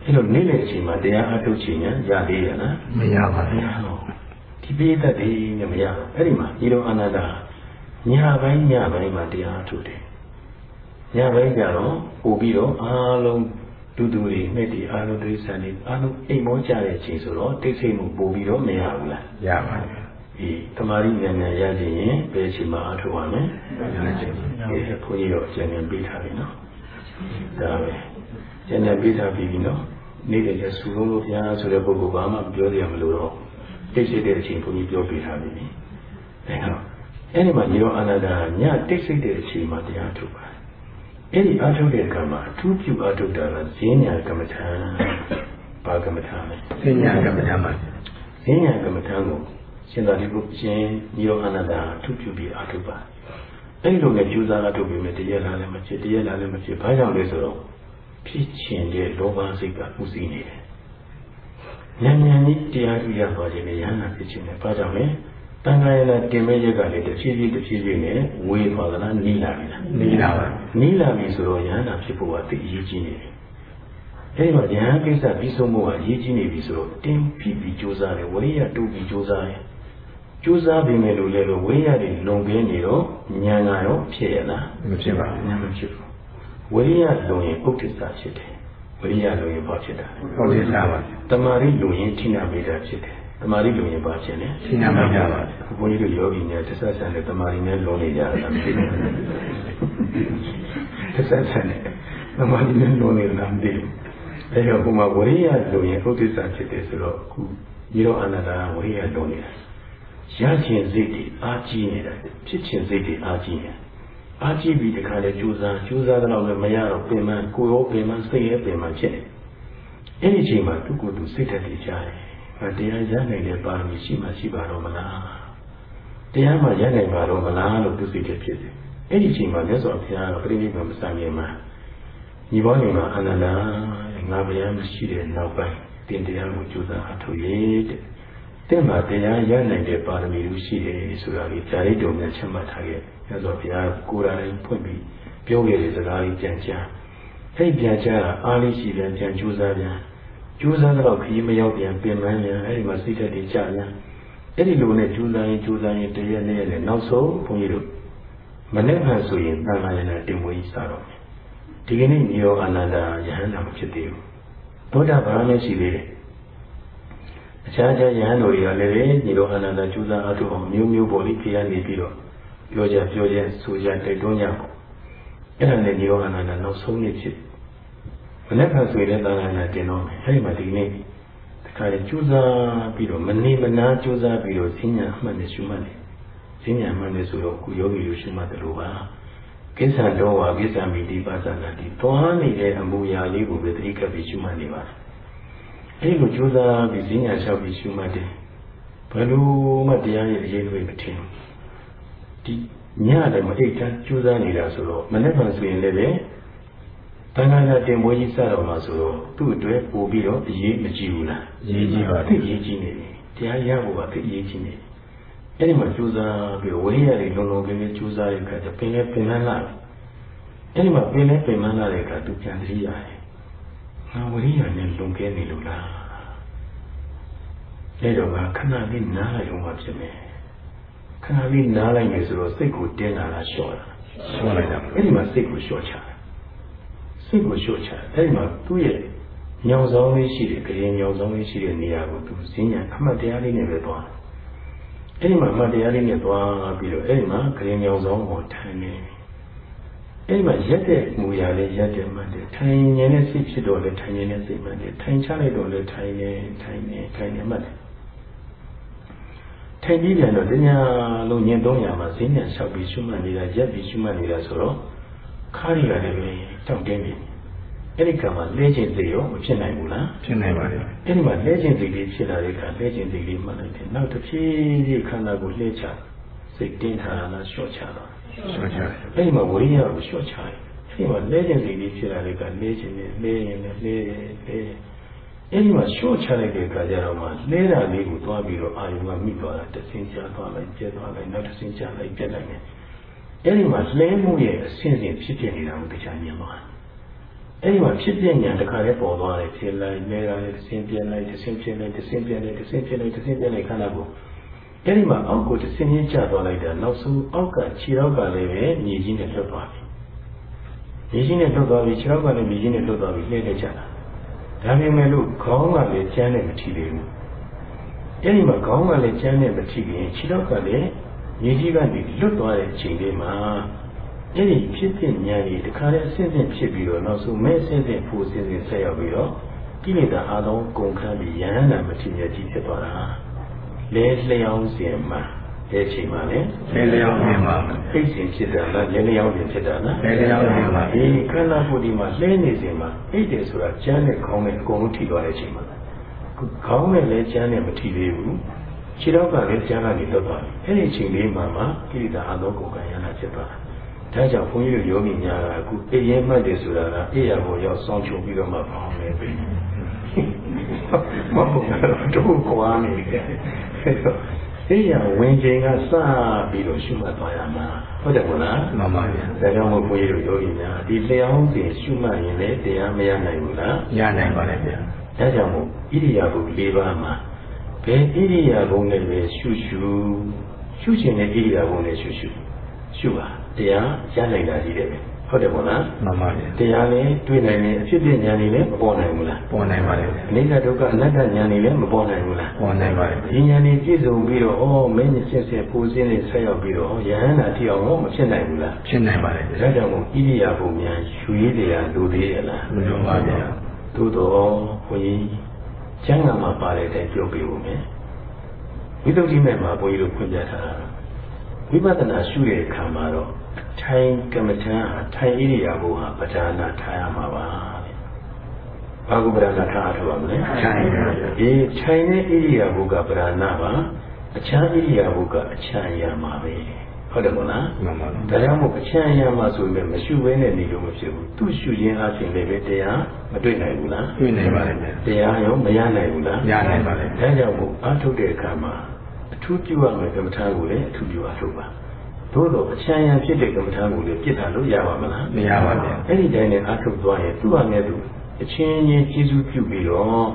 အဲ့လိုနေ့လည်အချိန်မှာတရားအထုတ်ချိန်ညာရသေးရလားမရပါဘူးဒီပိသက်တွေနဲ့မရဘူးအဲ့ဒီမှာညီတော်အာနန္ဒာညပိုင်းညပိုင်းမှာတရားထုတ်တယ်ညပိုင်းကျတော့ပို့ပြီးတော့အားလုံးဒုသူတွေမဲ့ဒီအားလုံးဒိဋ္ဌာန်တွေအားလုံးအိမ်မောကြတဲ့အချိန်ဆိုတော့တိတ်ဆိတ်မှုပို့ပြီးတော့မရဘူးလားရပါတယ် ဒီတမာရီဉာဏ်ဉာဏ်ရခြင်းရင်ဘယ်အချိန်မှအားထုတ်ရမလဲရခြင်းဒီဘုန်းကြီးတော့အကျဉ်းဉာဏ်ပေးထားပြီနော်ဒါပဲဉာဏ်ဉာဏ်ပေးထားပြီနော်နေ့တည်းကျဆူလုံးလို့ဘုရားဆိုတဲ့ပုဂ္ဂိုလ်ဘာမှပြောရမလို့တော့တိတ်ဆိတ်တဲ့အချိန်ဘုန်းကြီးပြောပေးထားပြီအဲတော့အဲ့ဒီမှာညီတော်အာနန္ဒာညတိတ်ဆိတ်တဲ့အချိန်မှာတရားထုတ်ပါအဲ့ဒီအာထုတ်တဲ့အခါမှာအထူးပြုအာထုတ်တာကဈဉ္ညာကမ္မထာဘာကမ္မထာလဲဈဉ္ညာကမ္မထာမှာဈဉ္ညာကမ္မထာကို ရှင်သာရိပုတ္တရှင်ညီတော်အာနန္ဒာအထူးပြုပြီးအာထုတ်ပါအဲ့ဒီလိုနဲ့ကျူးစာအာထုတ်ပြီးမြတရက်လာလည်းမဖြစ်တရက်လာလည်းမဖြစ်ဘာကြောင့်လဲဆိုတော့ဖြစ်ခြင်းတဲ့လောဘစိတ်ကဥသိနေတယ်ဉာဏ်ဉာဏ်ကြီးတရားဥရသွားခြင်းနဲ့ယန္နာဖြစ်ခြင်းနဲ့ဘာကြောင့်လဲတန်ခါရလာတင်မဲ့ရက်ကလည်းတစ်ဖြည်းဖြည်းတစ်ဖြည်းဖြည်းနဲ့ဝေးသွားသလားနီးလာပြီလားနီးလာပါနီးလာပြီဆိုတော့ယန္နာဖြစ်ဖို့ကသိအရေးကြီးနေတယ်အဲဒီမှာဉာဏ်ကိစ္စပြီးဆုံးဖို့ကအရေးကြီးနေပြီဆိုတော့တင်းပြီးပြီးကြိုးစားတယ်ဝိရိယတူပြီးကြိုးစားတယ် ကြိုးစားပြီမယ်လို့လည်းလို့ဝိရိယတွေလုံကင်းနေတော့ဉာဏ်ကရောဖြစ်ရလားမဖြစ်ပါဘူးဉာဏ်မဖြစ်ဘူးဝိရိယလုံရင်ဥဒ္ဒစ္စဖြစ်တယ်ဝိရိယလုံရင်ဘာဖြစ်တာဥဒ္ဒစ္စပါတမာရိလုံရင်ထိနာမိတာဖြစ်တယ်တမာရီလုံရင်ပါခြင်းလေရှင်းနာမှာကြပါဘုန်းကြီးတို့ယောဂီများတဆက်ဆန်တဲ့တမာရီနဲ့လုံနေကြတာမသိဘူးတဆက်ဆန်တဲ့တမာရီနဲ့လုံနေတာမသိဘူးအဲတော့ဘုမဝရိယလုံရင်ဥဒိစ္စဖြစ်တယ်ဆိုတော့အခုညီတော်အနန္တဝရိယလုံနေတာ ရခြင်းစိတ်တွေအားကြီးနေတာဖြစ်ခြင်းစိတ်တွေအားကြီးနေအားကြီးပြီးတခါလေကြိုးစားကြိုးစားတော့လည်းမရတော့ပြင်မှကိုယ်ရောပြင်မှစိတ်ရောပြင်မှဖြစ်တယ်အဲ့ဒီအချိန်မှာသူ့ကိုယ်သူစိတ်တက်တည်ကြတယ်တရားရနိုင်တဲ့ပါရမီရှိမှရှိပါတော့မလားတရားမှရနိုင်ပါတော့မလားလို့သူစိတ်ဖြစ်ဖြစ်တယ်အဲ့ဒီအချိန်မှာမြတ်စွာဘုရားကပြိဋိဘံမစံမြေမှာညီဘောနေမှာအနန္တငါဘုရားမရှိတဲ့နောက်ပိုင်းတင်တရားကိုကြိုးစားအထောက်ရတဲ့ တဲ့မှာတရားရနိုင်တဲ့ပါရမီလူရှိတယ်ဆိုတာကိုဇာတိတော်များချမှတ်ထားခဲ့မြတ်စွာဘုရားကိုယ်တိုင်ဖွင့်ပြီးပြောခဲ့တဲ့စကားလေးပြန်ကြားအဲ့ပြန်ကြားတာအားလေးရှိတယ်ပြန်ကြိုးစားပြန်ကြိုးစားတော့ခရီးမရောက်ပြန်ပြင်ပန်းပြန်အဲ့ဒီမှာစိတ်ဓာတ်တွေကျပြန်အဲ့ဒီလိုနဲ့ကြိုးစားရင်ကြိုးစားရင်တရက်နဲ့လည်းနောက်ဆုံးဘုန်းကြီးတို့မနေ့ကဆိုရင်သံဃာရဏတင်မွေးကြီးစားတော့မယ်ဒီကနေ့ညီတော်အာနန္ဒာယဟန္တာမဖြစ်သေးဘူးသောတာပန်လည်းရှိသေးတယ် အခြားခြားယဟန်တို့တွေကလည်းညီတော်အာနန္ဒာကျူးစာအထုအောင်မျိုးမျိုးပေါ်လေးပြရနေပြီးတော့ပြောကြပြောကြဆိုကြတိုက်တွန်းကြပေါ့အဲ့ဒါနဲ့ညီတော်အာနန္ဒာနောက်ဆုံးနေ့ဖြစ်မနေ့ကဆိုရင်သာသနာတင်တော့မယ်အဲဒီမှာဒီနေ့တခါလေကြိုးစားပြီးတော့မနေမနာကြိုးစားပြီးတော့ဈဉ္ညာအမှတ်နဲ့ရှုမှတ်တယ်ဈဉ္ညာအမှတ်နဲ့ဆိုတော့ကုယောဂီလိုရှုမှတ်တယ်လို့ပါကိစ္စတော်ဝါကိစ္စမိတိပါဇာနာတိသွားနေတဲ့အမူအရာလေးကိုပဲတတိကပ်ပြီးရှုမှတ်နေပါတယ် အဲဒီလိုကြိုးစားပြီးဈဉ္ညာလျှောက်ပြီးရှုမှတ်တယ်ဘယ်လိုမှတရားရဲ့အရေးတွေမထင်ဒီညတယ်မအိတ်တန်းကြိုးစားနေတာဆိုတော့မနေ့ကဆိုရင်လည်းတန်ခါရတင်ပွဲကြီးစတော့မှာဆိုတော့သူ့အတွက်ပို့ပြီးတော့အရေးမကြီးဘူးလားအရေးကြီးပါသိအရေးကြီးနေတယ်တရားရဖို့ကသိအရေးကြီးနေအဲ့ဒီမှာကြိုးစားပြီးတော့ဝိရိယတွေလုံလုံလေးလေးကြိုးစားရခါကျပင်လဲပင်လန်းလာအဲ့ဒီမှာပင်လဲပင်လန်းလာတဲ့အခါသူပြန်သတိရတယ် ငါဝိရိယနဲ့လုံခဲ့နေလို့လားအဲ့တော့ငါခဏလေးနားလိုက်အောင်မှဖြစ်မယ်ခဏလေးနားလိုက်မယ်ဆိုတော့စိတ်ကိုတင်းလာတာလျှော့တာလျှော့လိုက်တာအဲ့ဒီမှာစိတ်ကိုလျှော့ချတာစိတ်ကိုလျှော့ချအဲ့မှာသူ့ရဲ့ညောင်ဆောင်လေးရှိတယ်၊ကြရင်ညောင်ဆောင်လေးရှိတဲ့နေရာကိုသူဈဉ္ညာအမှတ်တရားလေးနဲ့ပဲသွားအဲ့ဒီမှာမတရားလေးနဲ့သွားပြီးတော့အဲ့ဒီမှာခရင်ညောင်ဆောင်ကိုထိုင်နေ အဲ့ဒီမှာရက်တဲ့မူရလေးရက်တဲ့မှတ်တယ်ထိုင်ငြင်းတဲ့စိတ်ဖြစ်တော့လေထိုင်ငြင်းတဲ့စိတ်မှတ်တယ်ထိုင်ချလိုက်တော့လေထိုင်နေထိုင်နေထိုင်နေမှတ်တယ်ထိုင်ပြီးပြန်တော့တညာလုံးညင်300မှာဈေးညံလျှောက်ပြီးရှုမှတ်နေတာရက်ပြီးရှုမှတ်နေတာဆိုတော့ခါးရီရတယ်ပဲတောင့်တင်းနေအဲ့ဒီကမှလဲခြင်းစိတ်ရောမဖြစ်နိုင်ဘူးလားဖြစ်နိုင်ပါတယ်အဲ့ဒီမှာလဲခြင်းစိတ်လေးဖြစ်လာတဲ့အခါလဲခြင်းစိတ်လေးမှတ်လိုက်တယ်နောက်တစ်ဖြည်းဖြည်းခန္ဓာကိုလှည့်ချစိတ်တင်းထားတာလျှော့ချတော့ လျှော့ချအဲ့ဒီမှာဝိရိယကိုလျှော့ချတယ်အဲ့ဒီမှာလဲခြင်းစိတ်လေးဖြစ်လာတဲ့အခါလဲခြင်းနဲ့လဲရင်နဲ့လဲလဲအဲ့ဒီမှာလျှော့ချလိုက်တဲ့အခါကျတော့မှလဲတာလေးကိုသွားပြီးတော့အာယုံကမိသွားတာတဆင်းချသွားလိုက်ပြက်သွားလိုက်နောက်တဆင်းချလိုက်ပြက်လိုက်နေအဲ့ဒီမှာလဲမှုရဲ့အဆင့်ဆင့်ဖြစ်ဖြစ်နေတာကိုတရားမြင်သွားတယ်အဲ့ဒီမှာဖြစ်ပြညာတခါလေးပေါ်သွားတယ်ဖြစ်လိုက်လဲတာလေးတစ်ဆင်းပြလိုက်တစ်ဆင်းပြလိုက်တစ်ဆင်းပြလိုက်တစ်ဆင်းပြလိုက်တစ်ဆင်းပြလိုက်ခန္ဓာကို အဲ့ဒီမှာအောက်ကိုတစ်ဆင်းချင်းကျသွားလိုက်တာနောက်ဆုံးအောက်ကခြေထောက်ကလည်းပဲမြေကြီးနဲ့လွတ်သွားပြီမြေကြီးနဲ့လွတ်သွားပြီခြေထောက်ကလည်းမြေကြီးနဲ့လွတ်သွားပြီလှည့်လှည့်ချတာဒါပေမဲ့လို့ခေါင်းကလည်းကျန်းနဲ့မထီသေးဘူးအဲ့ဒီမှာခေါင်းကလည်းကျန်းနဲ့မထီရင်ခြေထောက်ကလည်းမြေကြီးကနေလွတ်သွားတဲ့ချိန်လေးမှာအဲ့ဒီဖြစ်ဖြစ်ဉာဏ်ကြီးတခါတည်းအစစ်စစ်ဖြစ်ပြီးတော့နောက်ဆုံးမဲ့စစ်စစ်ဖို့စစ်စစ်ဆက်ရောက်ပြီးတော့ကိလေသာအလုံးကုန်ခန်းပြီးယန္တာမထင်ရကြီးဖြစ်သွားတာ လဲလျောင်းစဉ်မှာတဲ့ချိန်မှာလေလဲလျောင်းစဉ်မှာအိတ်စဉ်ဖြစ်တာလားလဲလျောင်းစဉ်ဖြစ်တာလားလဲလျောင်းစဉ်မှာဒီခန္ဓာကိုယ်ဒီမှာလဲနေစဉ်မှာအိတ်တယ်ဆိုတာကျမ်းနဲ့ခေါင်းနဲ့အကုန်လုံးထိသွားတဲ့ချိန်မှာခေါင်းနဲ့လည်းကျမ်းနဲ့မထိသေးဘူးခြေတော့ကလည်းကျမ်းကနေတော့သွားတယ်အဲ့ဒီချိန်လေးမှာမှကိလေသာအလုံးကုန်ခန်းယန္တာဖြစ်သွားတာဒါကြောင့်ဘုန်းကြီးတို့ယောဂီများကအခုအေးရဲမှတ်တယ်ဆိုတာကအေးရဖို့ရောက်ဆောင်းချုံပြီးတော့မှပေါင်းနေပြီမဟုတ်ဘူးတို့ကွာနေတယ် အေးရဝင်ချိန်ကစပြီးတော့ရှုမှတ်သွားရမှာဟုတ်တယ်မလားမှန်ပါဗျာဒါကြောင့်မို့ဘုန်းကြီးတို့ယောဂီများဒီလျှောင်းစဉ်ရှုမှတ်ရင်လည်းတရားမရနိုင်ဘူးလားရနိုင်ပါတယ်ဗျာဒါကြောင့်မို့ဣရိယာပု၄ပါးမှာဘယ်ဣရိယာပုနဲ့ပဲရှုရှုရှုခြင်းနဲ့ဣရိယာပုနဲ့ရှုရှုရှုပါတရားရနိုင်တာကြီးတယ်ပဲ ဟုတ်တယ်ပေါ့လားမှန်ပါဗျာတရားလည်းတွေ့နိုင်တယ်အဖြစ်ပြဉာဏ်ကြီးလည်းမပေါ်နိုင်ဘူးလားပေါ်နိုင်ပါတယ်အနိစ္စဒုက္ခအနတ္တဉာဏ်ကြီးလည်းမပေါ်နိုင်ဘူးလားပေါ်နိုင်ပါတယ်ဒီဉာဏ်ကြီးပြည့်စုံပြီးတော့ဩမင်းစစ်စစ်ပူစင်းနေဆက်ရောက်ပြီးတော့ယဟန္တာတိအောင်မဖြစ်နိုင်ဘူးလားဖြစ်နိုင်ပါတယ်ဒါကြောင့်မို့ဣရိယာပုများရွှေတရားလူသေးရလားမလိုပါဗျာသို့တော့ဘုန်းကြီးကျမ်းဂန်မှာပါတဲ့အတိုင်းပြောပြဖို့မယ်ဝိသုဒ္ဓိမဲ့မှာဘုန်းကြီးတို့ဖွင့်ပြထားတာဝိပဿနာရှုတဲ့အခါမှာတော့ ထိုင်ကမ္မထံထိုင်ဣရိယာပုဟာပဓာနာထားရမှာပါဘာကိုပဓာနာထားရမှာလဲထိုင်ပါအေးထိုင်တဲ့ဣရိယာပုကပဓာနာပါအခြားဣရိယာပုကအချမ်းရမှာပဲဟုတ်တယ်မလားမှန်ပါဒါကြောင့်မို့အချမ်းရမှာဆိုရင်မရှုဘဲနဲ့နေလို့မဖြစ်ဘူးသူရှုခြင်းအချင်းလည်းပဲတရားမတွေ့နိုင်ဘူးလားတွေ့နိုင်ပါတယ်တရားရောမရနိုင်ဘူးလားရနိုင်ပါတယ်ဒါကြောင့်မို့အထုတ်တဲ့အခါမှာအထူးပြုရမယ်ကမ္မထာကိုလည်းအထူးပြုအထုတ်ပါ သို့တော့အချမ်းရဖြစ်တဲ့ကမ္မထာကိုလည်းပြစ်တာလို့ရပါမလားမရပါဘူးအဲ့ဒီတိုင်းနဲ့အထုတ်သွားရင်သူ့ဟာနဲ့သူအချင်းချင်းကျေးဇူးပြုပြီးတော့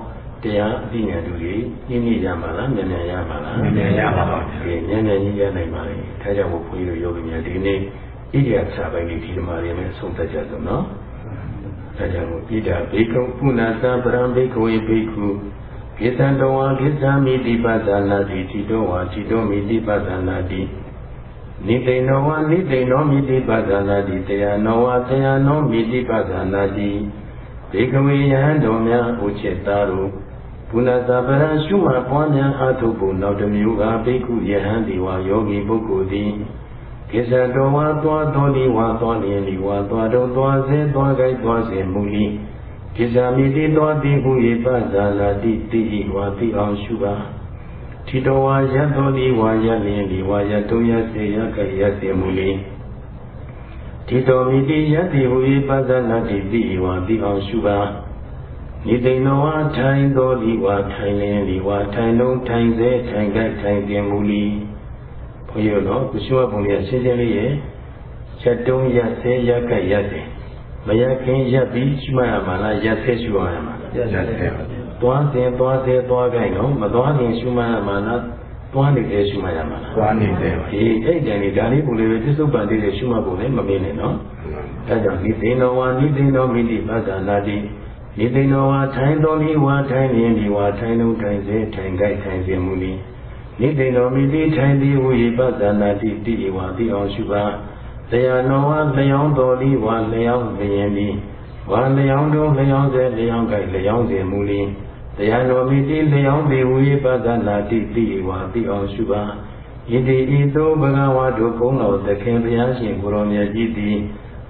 တရားအသိဉာဏ်တူတွေညင်းညရမှာလားဉာဏ်ဉာဏ်ရမှာလားဉာဏ်ဉာဏ်ရပါပါဘယ်ဉာဏ်ဉာဏ်ကြီးရနိုင်ပါလဲဒါကြောင့်မို့ဘုန်းကြီးတို့ယောဂီများဒီနေ့ဣရိယာစာပိုင်းဒီဓမ္မတွေနဲ့ဆုံးသက်ကြစို့နော်ဒါကြောင့်မို့ဣဒာဘေကုံပုဏ္ဏသပရံဘေကဝေဘေကုကိသံတော်ဝါကိသံမိတိပသနာတိတိတော်ဝါတိတော်မိတိပသနာတိ နိသိဏောဝနိသိဏောမိတိပဇာနာတိတရားနောဝတရားနောမိတိပဇာနာတိဘေကဝေယဟန်တော်များဥจิตသားတို့ဘုနာသာပရရှုမှပွားများအားထုတ်ဖို့နောက်တစ်မျိုးကဘိက္ခုယဟန်ဒီဝါယောဂီပုဂ္ဂိုလ်သည်ကိစ္စတော်ဝါသွားတော်ဒီဝါသွားလျင်ဒီဝါသွားတော်သွားစေသွားကြိုက်သွားစေမူလီကိစ္စမိတိတော်တိဟု၏ပဇာနာတိတိဤဝါတိအောင်ရှုပါ ထိတော်ဝါယတ်တော်ဒီဝါယတ်လျင်ဒီဝါယတ်တုံးရစေရကရစေမူလီထိတော်မိတိယတ်တိဟူ၏ပဇာနာတိတိဝါတိအောင်ရှုပါဤသိဏဝါထိုင်တော်ဒီဝါထိုင်လျင်ဒီဝါထိုင်လုံးထိုင်စေထိုင်ကထိုင်တင်မူလီဘုရားတော်ကုရှုဘုံရရှင်းရှင်းလေးရဲ့ချက်တုံးရစေရကရစေမရခင်ရပ်ပြီးရှုမှတ်ရမှာလားရပ်စေရှုရမှာလားရပ်စေပါ သွားစဉ်သွားစေသွားကြိုင်နော်မသွားခင်ရှုမှတ်ရမှာလားသွားနေတယ်ရှုမှတ်ရမှာလားသွားနေတယ်ဒီအဲ့တန်ဒီဒါလေးပုံလေးပဲပြစ္ဆုတ်ပန်လေးရှုမှတ်ပုံလေးမမင်းနဲ့နော်ဒါကြောင့်ဒီသိဏဝါနိသိဏမိတိပဇာနာတိဒီသိဏဝါထိုင်တော်ဒီဝါထိုင်ရင်ဒီဝါထိုင်လုံးထိုင်စေထိုင်ကြိုက်ထိုင်စေမူလီနိတိနောမိတိထိုင်သည်ဝိပဿနာတိတိဝါတိအောင်ရှုပါတရားနောဝလျောင်းတော်လီဝါလျောင်းလျင်သည်ဝါလျောင်းတော်လျောင်းစေလျောင်းကြိုက်လျောင်းစေမူလီ တရားတော်မိတိလျောင်းသည်ဝိပဿနာတိတိဝါတိအောင်ရှုပါယတိဤသို့ဘဂဝါတို့ဘုန်းတော်သခင်ဘုရားရှင်ကိုရောမြတ်ကြီးသည်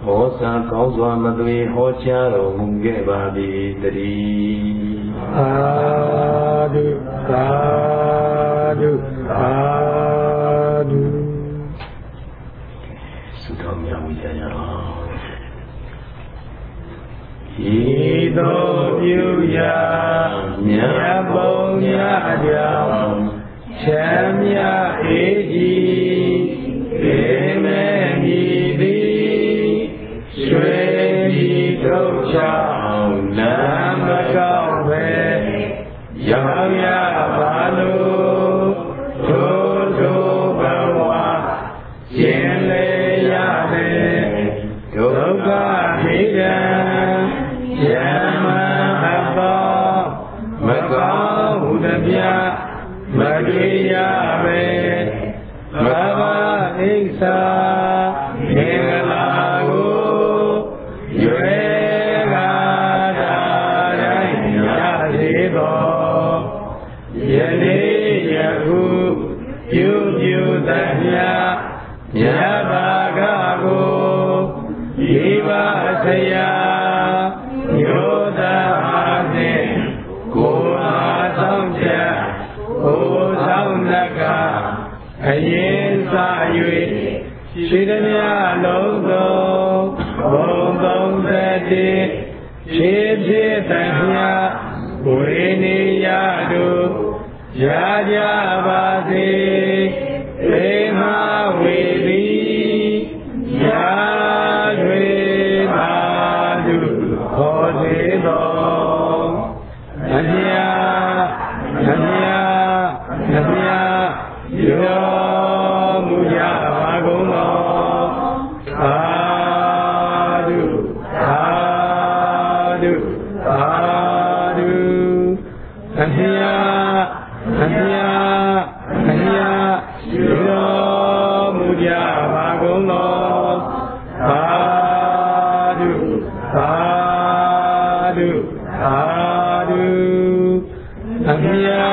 ဟောစာကောင်းစွာမသွေဟောကြားတော်မူခဲ့ပါသည်တည်းသာဓုသာဓုသာဓုသုတော်မြတ်ဝိဇ္ဇာရောဤ သို့ပြုရာမြတ်ဘုံမြတ်ကြောင့်ချမ်းမြအေးကြီးေမေမိသည်ရွှေဒီထုတ်ချောင်းနာမကောက်ပဲရောက်ရ ဖြစ်ဖြစ်တမျှဝိနေယတို့ရာကြပါစေ ပြချမ်း